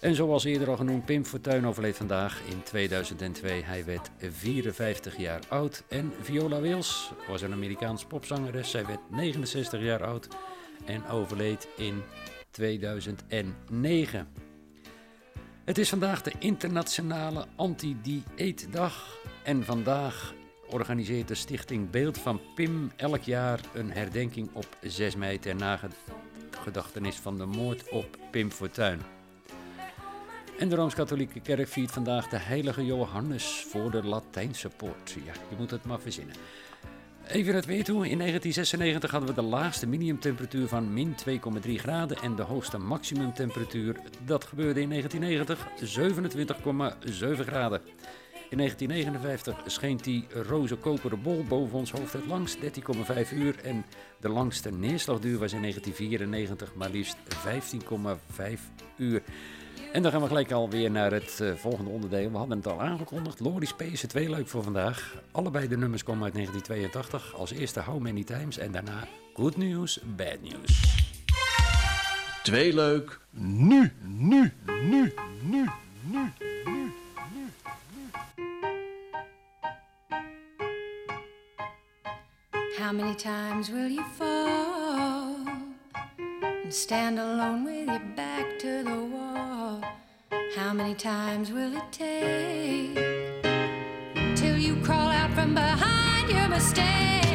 En zoals eerder al genoemd, Pim Fortuyn overleed vandaag in 2002. Hij werd 54 jaar oud. En Viola Wills was een Amerikaans popzangeres. Zij werd 69 jaar oud en overleed in 2009. Het is vandaag de internationale anti-dieetdag. En vandaag organiseert de stichting Beeld van Pim elk jaar een herdenking op 6 mei ter nagedachtenis van de moord op Pim Fortuyn. En de Rooms-Katholieke Kerk viert vandaag de heilige Johannes voor de Latijnse poort. Ja, je moet het maar verzinnen. Even het weer toe. In 1996 hadden we de laagste minimumtemperatuur van min 2,3 graden en de hoogste maximumtemperatuur. Dat gebeurde in 1990, 27,7 graden. In 1959 scheen die roze koperen bol boven ons hoofd het langst, 13,5 uur. En de langste neerslagduur was in 1994 maar liefst 15,5 uur. En dan gaan we gelijk alweer naar het eh, volgende onderdeel. We hadden het al aangekondigd. Loris Pace, twee leuk voor vandaag. Allebei de nummers komen uit 1982. Als eerste How Many Times en daarna Good News, Bad News. Twee leuk, nu, nu, nu, nu, nu. How many times will you fall and stand alone with your back to the wall? How many times will it take till you crawl out from behind your mistake?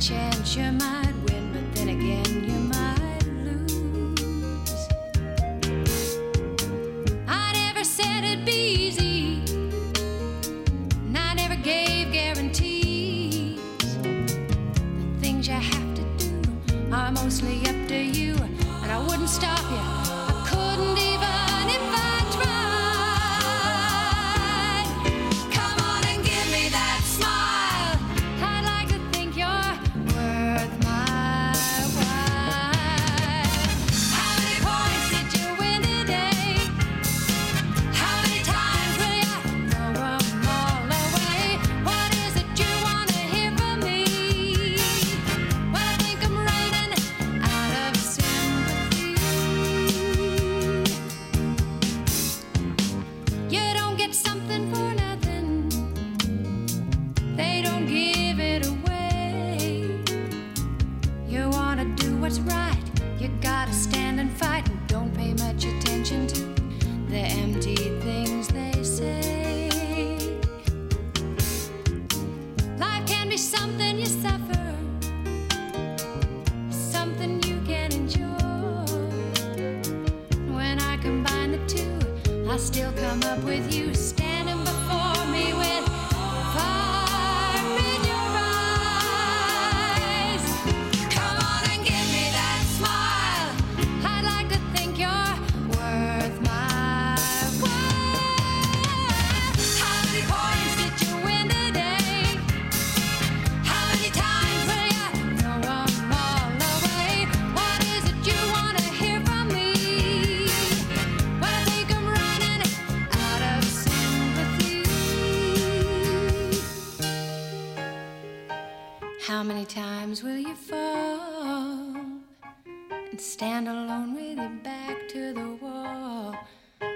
Chance you might win, but then again you might lose. I never said it'd be easy. And I never gave guarantees. The things you have to do are mostly up to you, and I wouldn't stop you.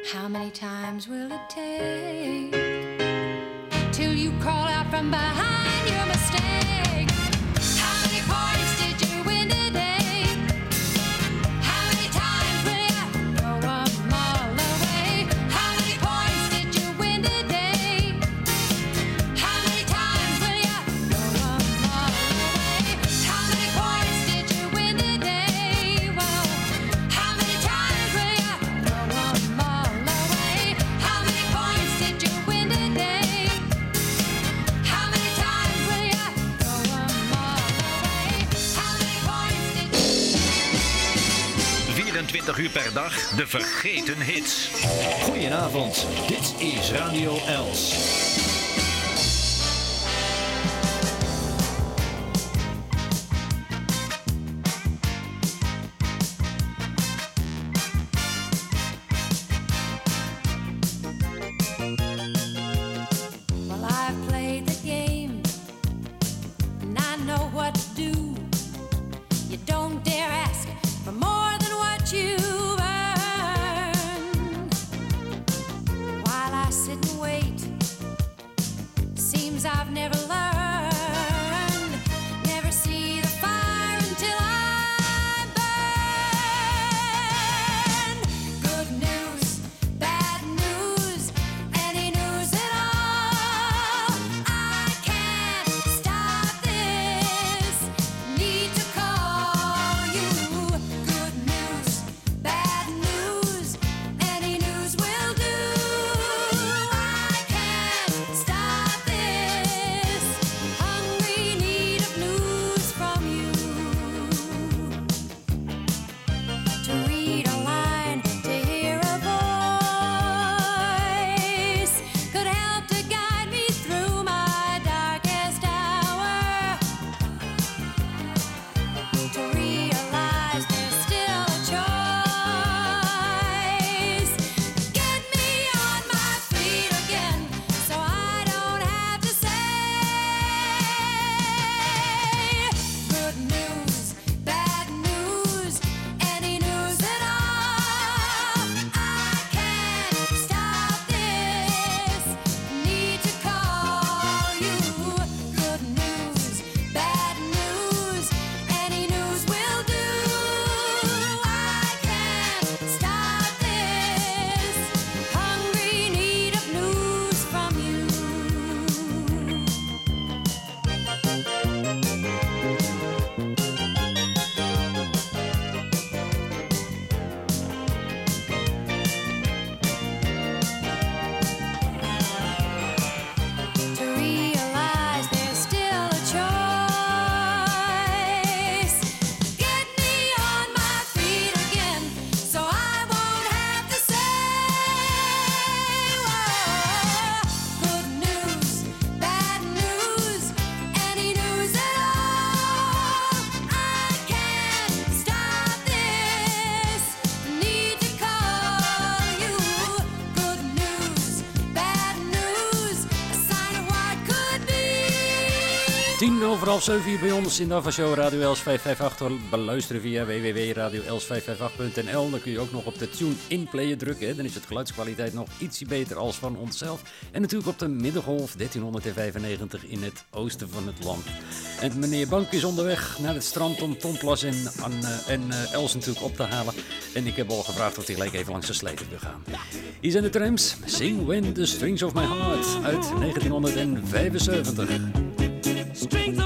How many times will it take till you crawl out from behind your mistake? 24 uur per dag de vergeten hits. Goedenavond, dit is Radio Els. Half zeven hier bij ons in de Show Radio Els 558. Beluisteren via www.radioels558.nl. Dan kun je ook nog op de tune-in player drukken. hè. Dan is het geluidskwaliteit nog ietsje beter als van onszelf. En natuurlijk op de middengolf 1395 in het oosten van het land. En meneer Bank is onderweg naar het strand om Tom Plas en, en eh, Els natuurlijk op te halen. En ik heb al gevraagd of hij gelijk even langs de sleten wil gaan. Hier zijn de trams. Sing When the Strings of My Heart uit 1975. strings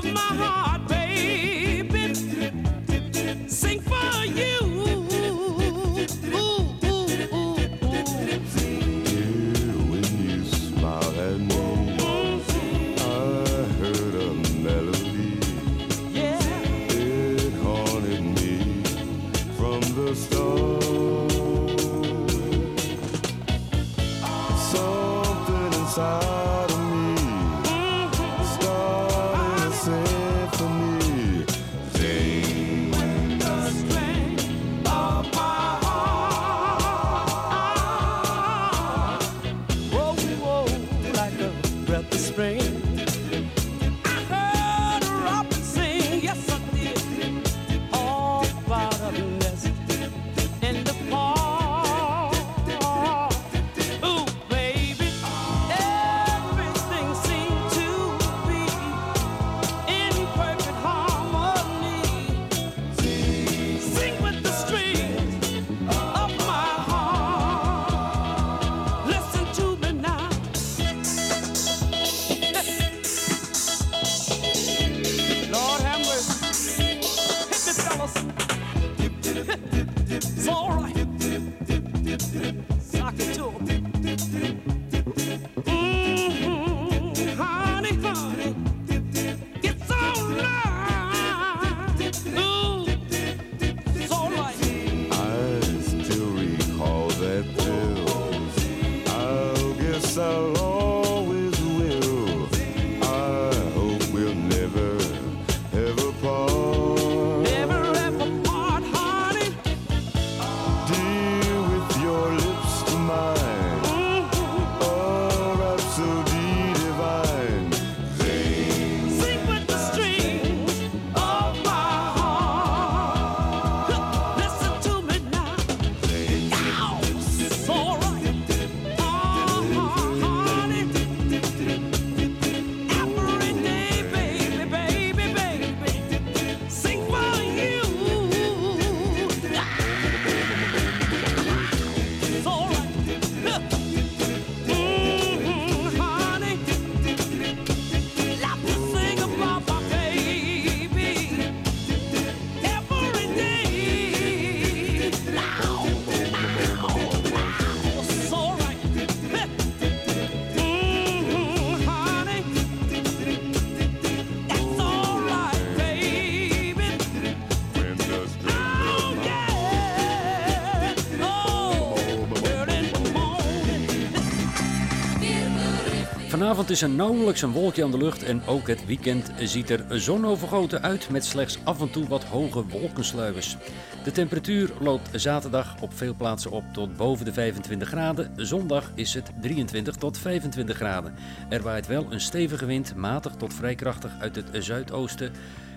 Vanavond is er nauwelijks een wolkje aan de lucht en ook het weekend ziet er zonovergoten uit met slechts af en toe wat hoge wolkensluiers. De temperatuur loopt zaterdag op veel plaatsen op tot boven de 25 graden. Zondag is het 23 tot 25 graden. Er waait wel een stevige wind, matig tot vrij krachtig uit het zuidoosten.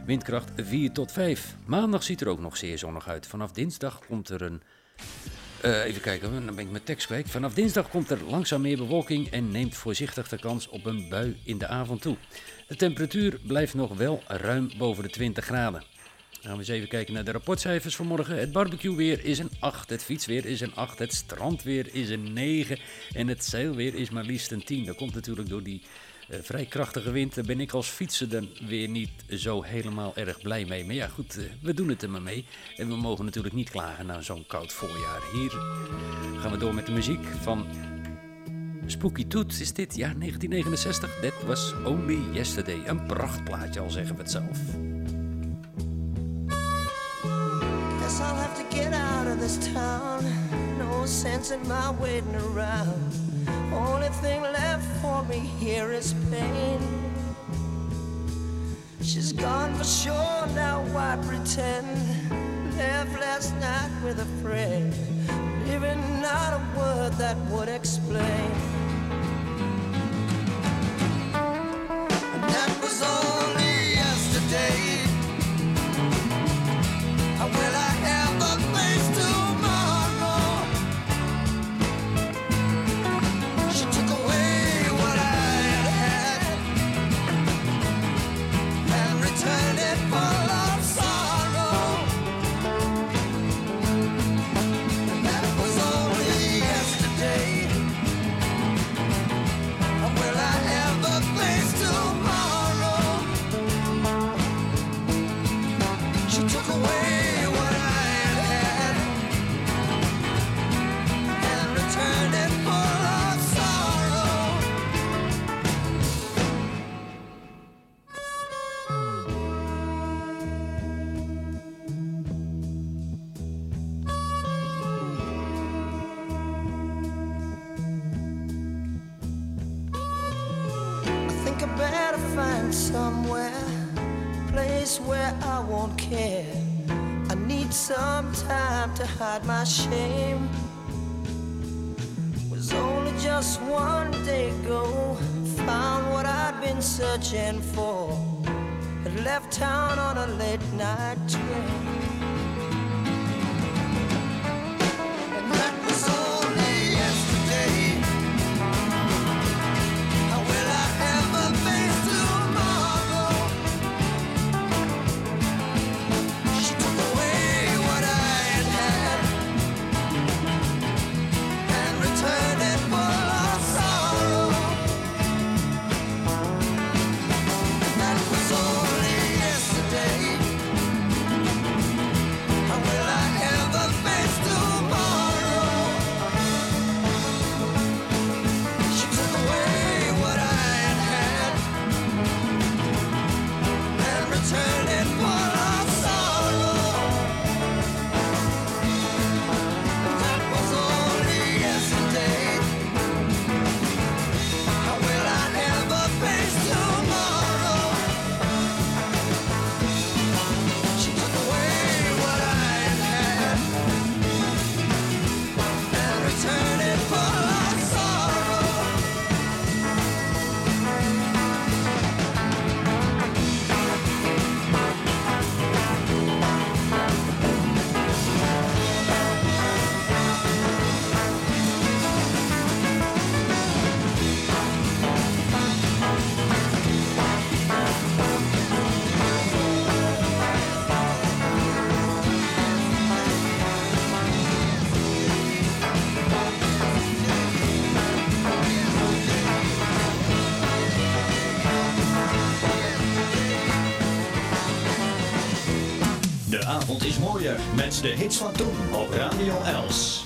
Windkracht 4 tot 5. Maandag ziet er ook nog zeer zonnig uit. Vanaf dinsdag komt er een eh, even kijken, dan ben ik mijn tekst kwijt. Vanaf dinsdag komt er langzaam meer bewolking en neemt voorzichtig de kans op een bui in de avond toe. De temperatuur blijft nog wel ruim boven de 20 graden. Gaan we eens even kijken naar de rapportcijfers van morgen. Het barbecueweer is een 8, het fietsweer is een 8, het strandweer is een 9 en het zeilweer is maar liefst een 10. Dat komt natuurlijk door die vrij krachtige wind. Ben ik als fietser dan weer niet zo helemaal erg blij mee. Maar ja, goed, eh, we doen het er maar mee. En we mogen natuurlijk niet klagen na zo'n koud voorjaar. Hier gaan we door met de muziek van Spooky Tooth is dit, ja, 1969. That was Only Yesterday. Een prachtplaatje, al zeggen we het zelf. Guess I'll have to get out of this town. No sense in my waiting around. Only thing left for me here is pain. She's gone for sure, now why pretend? Left last night with a friend, leaving not a word that would explain. And that was only Broke, care. I need some time to hide my shame. Was only just one day ago, found what I'd been searching for. Had left town on a late night train. met de hits van toen op Radio Els.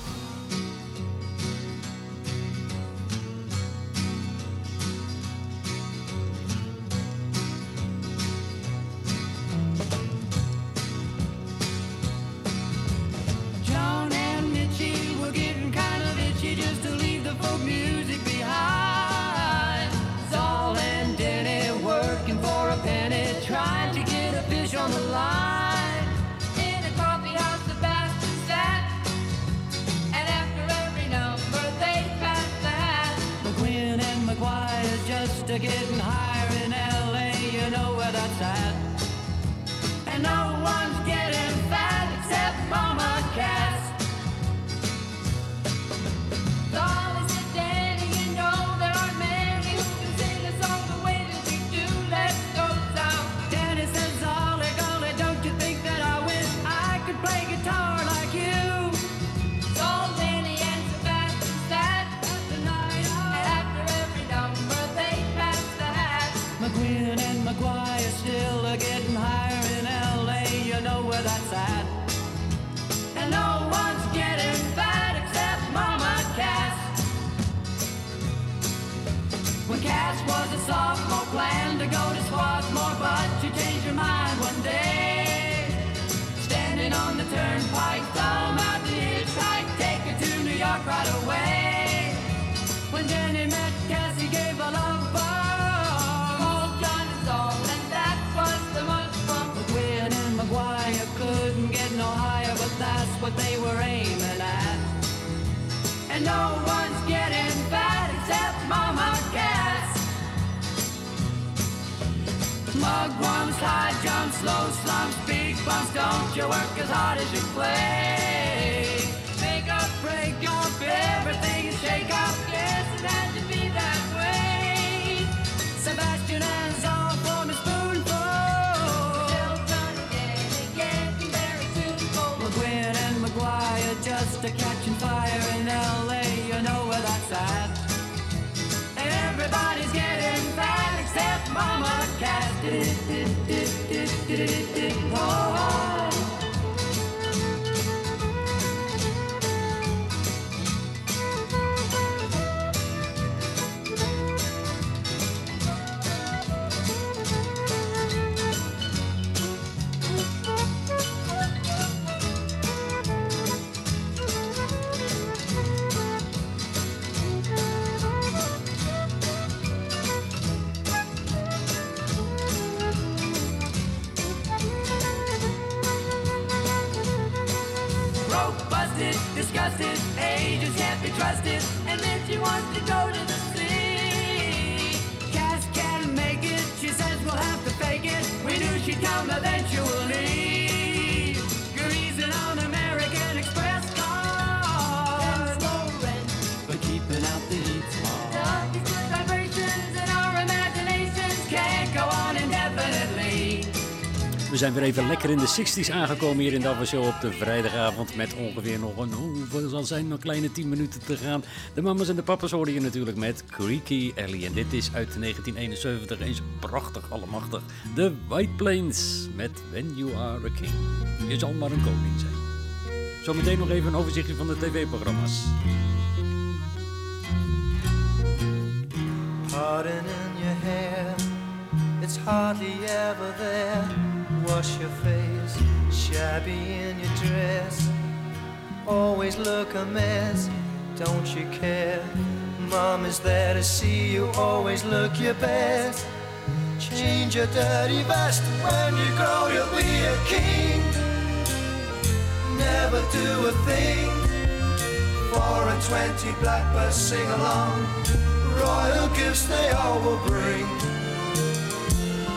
Zijn weer even lekker in de 60s aangekomen hier in de Show op de vrijdagavond. Met ongeveer nog een, hoeveel zal zijn, nog kleine 10 minuten te gaan. De mama's en de papa's hoorden je natuurlijk met Creaky Ellie. En dit is uit 1971, eens prachtig allemachtig. The White Plains met When You Are a King. Je zal maar een koning zijn. Zometeen nog even een overzichtje van de tv-programma's. Pardon in your hair, it's hardly ever there. Wash your face, shabby in your dress. Always look a mess, don't you care? Mom is there to see you, always look your best. Change your dirty vest, when you grow you'll be a king. Never do a thing for a twenty blackbirds sing along. Royal gifts they all will bring.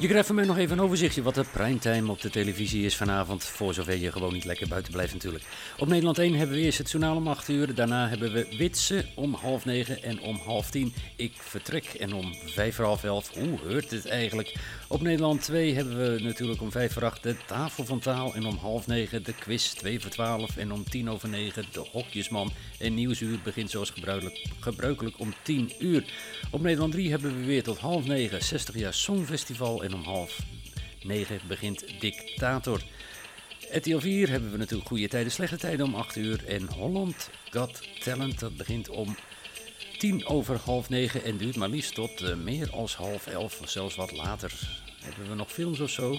Je krijgt van mij nog even een overzichtje wat de primetime op de televisie is vanavond. Voor zover je gewoon niet lekker buiten blijft natuurlijk. Op Nederland 1 hebben we eerst het journaal om 8 uur. Daarna hebben we Witse om half 9 en om half 10 Ik Vertrek. En om 5 voor half 11, hoe heurt het eigenlijk? Op Nederland 2 hebben we natuurlijk om 5 voor 8 de Tafel van Taal. En om half 9 de quiz 2 voor 12. En om 10 over 9 de Hokjesman. En Nieuwsuur begint zoals gebruikelijk, gebruikelijk om 10 uur. Op Nederland 3 hebben we weer tot half 9 60 jaar Songfestival. En om half 9 begint Dictator. RTL 4 hebben we natuurlijk goede tijden, slechte tijden om 8 uur. En Holland Got Talent, dat begint om 10 over half 9 en duurt maar liefst tot eh, meer als half 11, of zelfs wat later. Hebben we nog films of zo?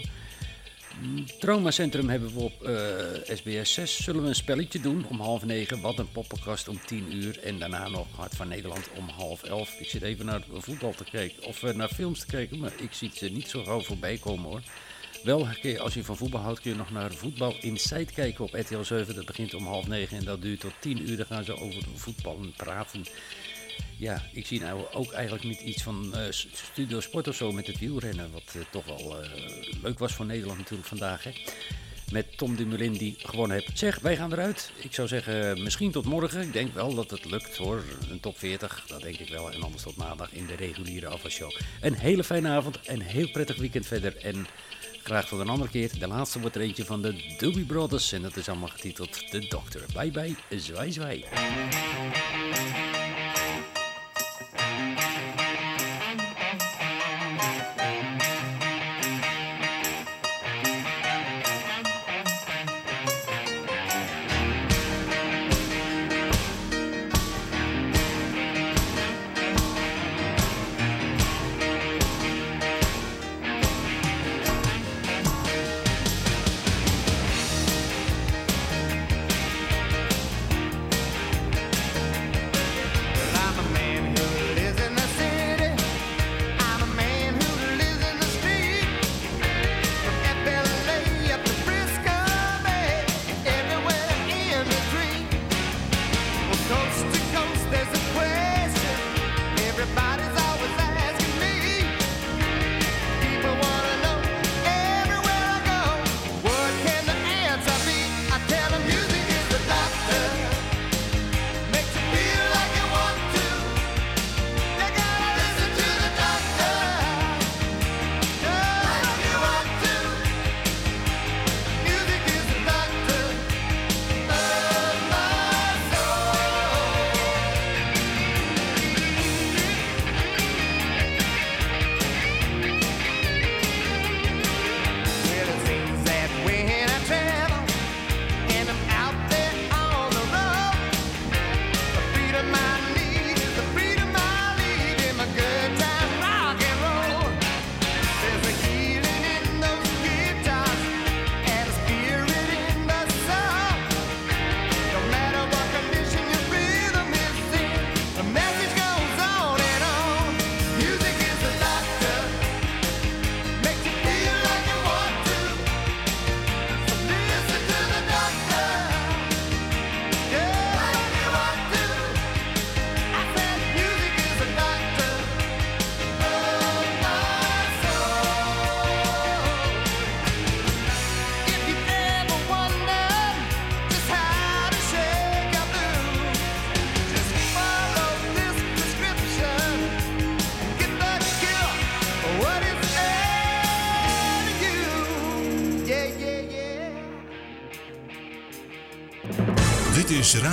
Mm, Traumacentrum hebben we op eh, SBS 6. Zullen we een spelletje doen om half 9? Wat een poppenkast om 10 uur. En daarna nog Hart van Nederland om half 11. Ik zit even naar voetbal te kijken. Of eh, naar films te kijken. Maar ik zie ze niet zo gauw voorbij komen hoor. Wel, als je van voetbal houdt, kun je nog naar Voetbal Inside kijken op RTL 7. Dat begint om half 9 en dat duurt tot 10 uur. Dan gaan ze over voetbal praten. Ja, ik zie nou ook eigenlijk niet iets van eh, Studio Sport of zo met het wielrennen. Wat eh, toch wel eh, leuk was voor Nederland natuurlijk vandaag. Hè? Met Tom Dumoulin die gewonnen heeft. Zeg, wij gaan eruit. Ik zou zeggen, misschien tot morgen. Ik denk wel dat het lukt hoor. Een top 40, dat denk ik wel. En anders tot maandag in de reguliere afwasshow. Een hele fijne avond en heel prettig weekend verder. En krijgt tot een andere keer. De laatste wordt er eentje van de Doobie Brothers. En dat is allemaal getiteld De Dokter. Bye bye, zwaai zwaai.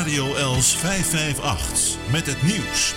Radio Els 558 met het nieuws.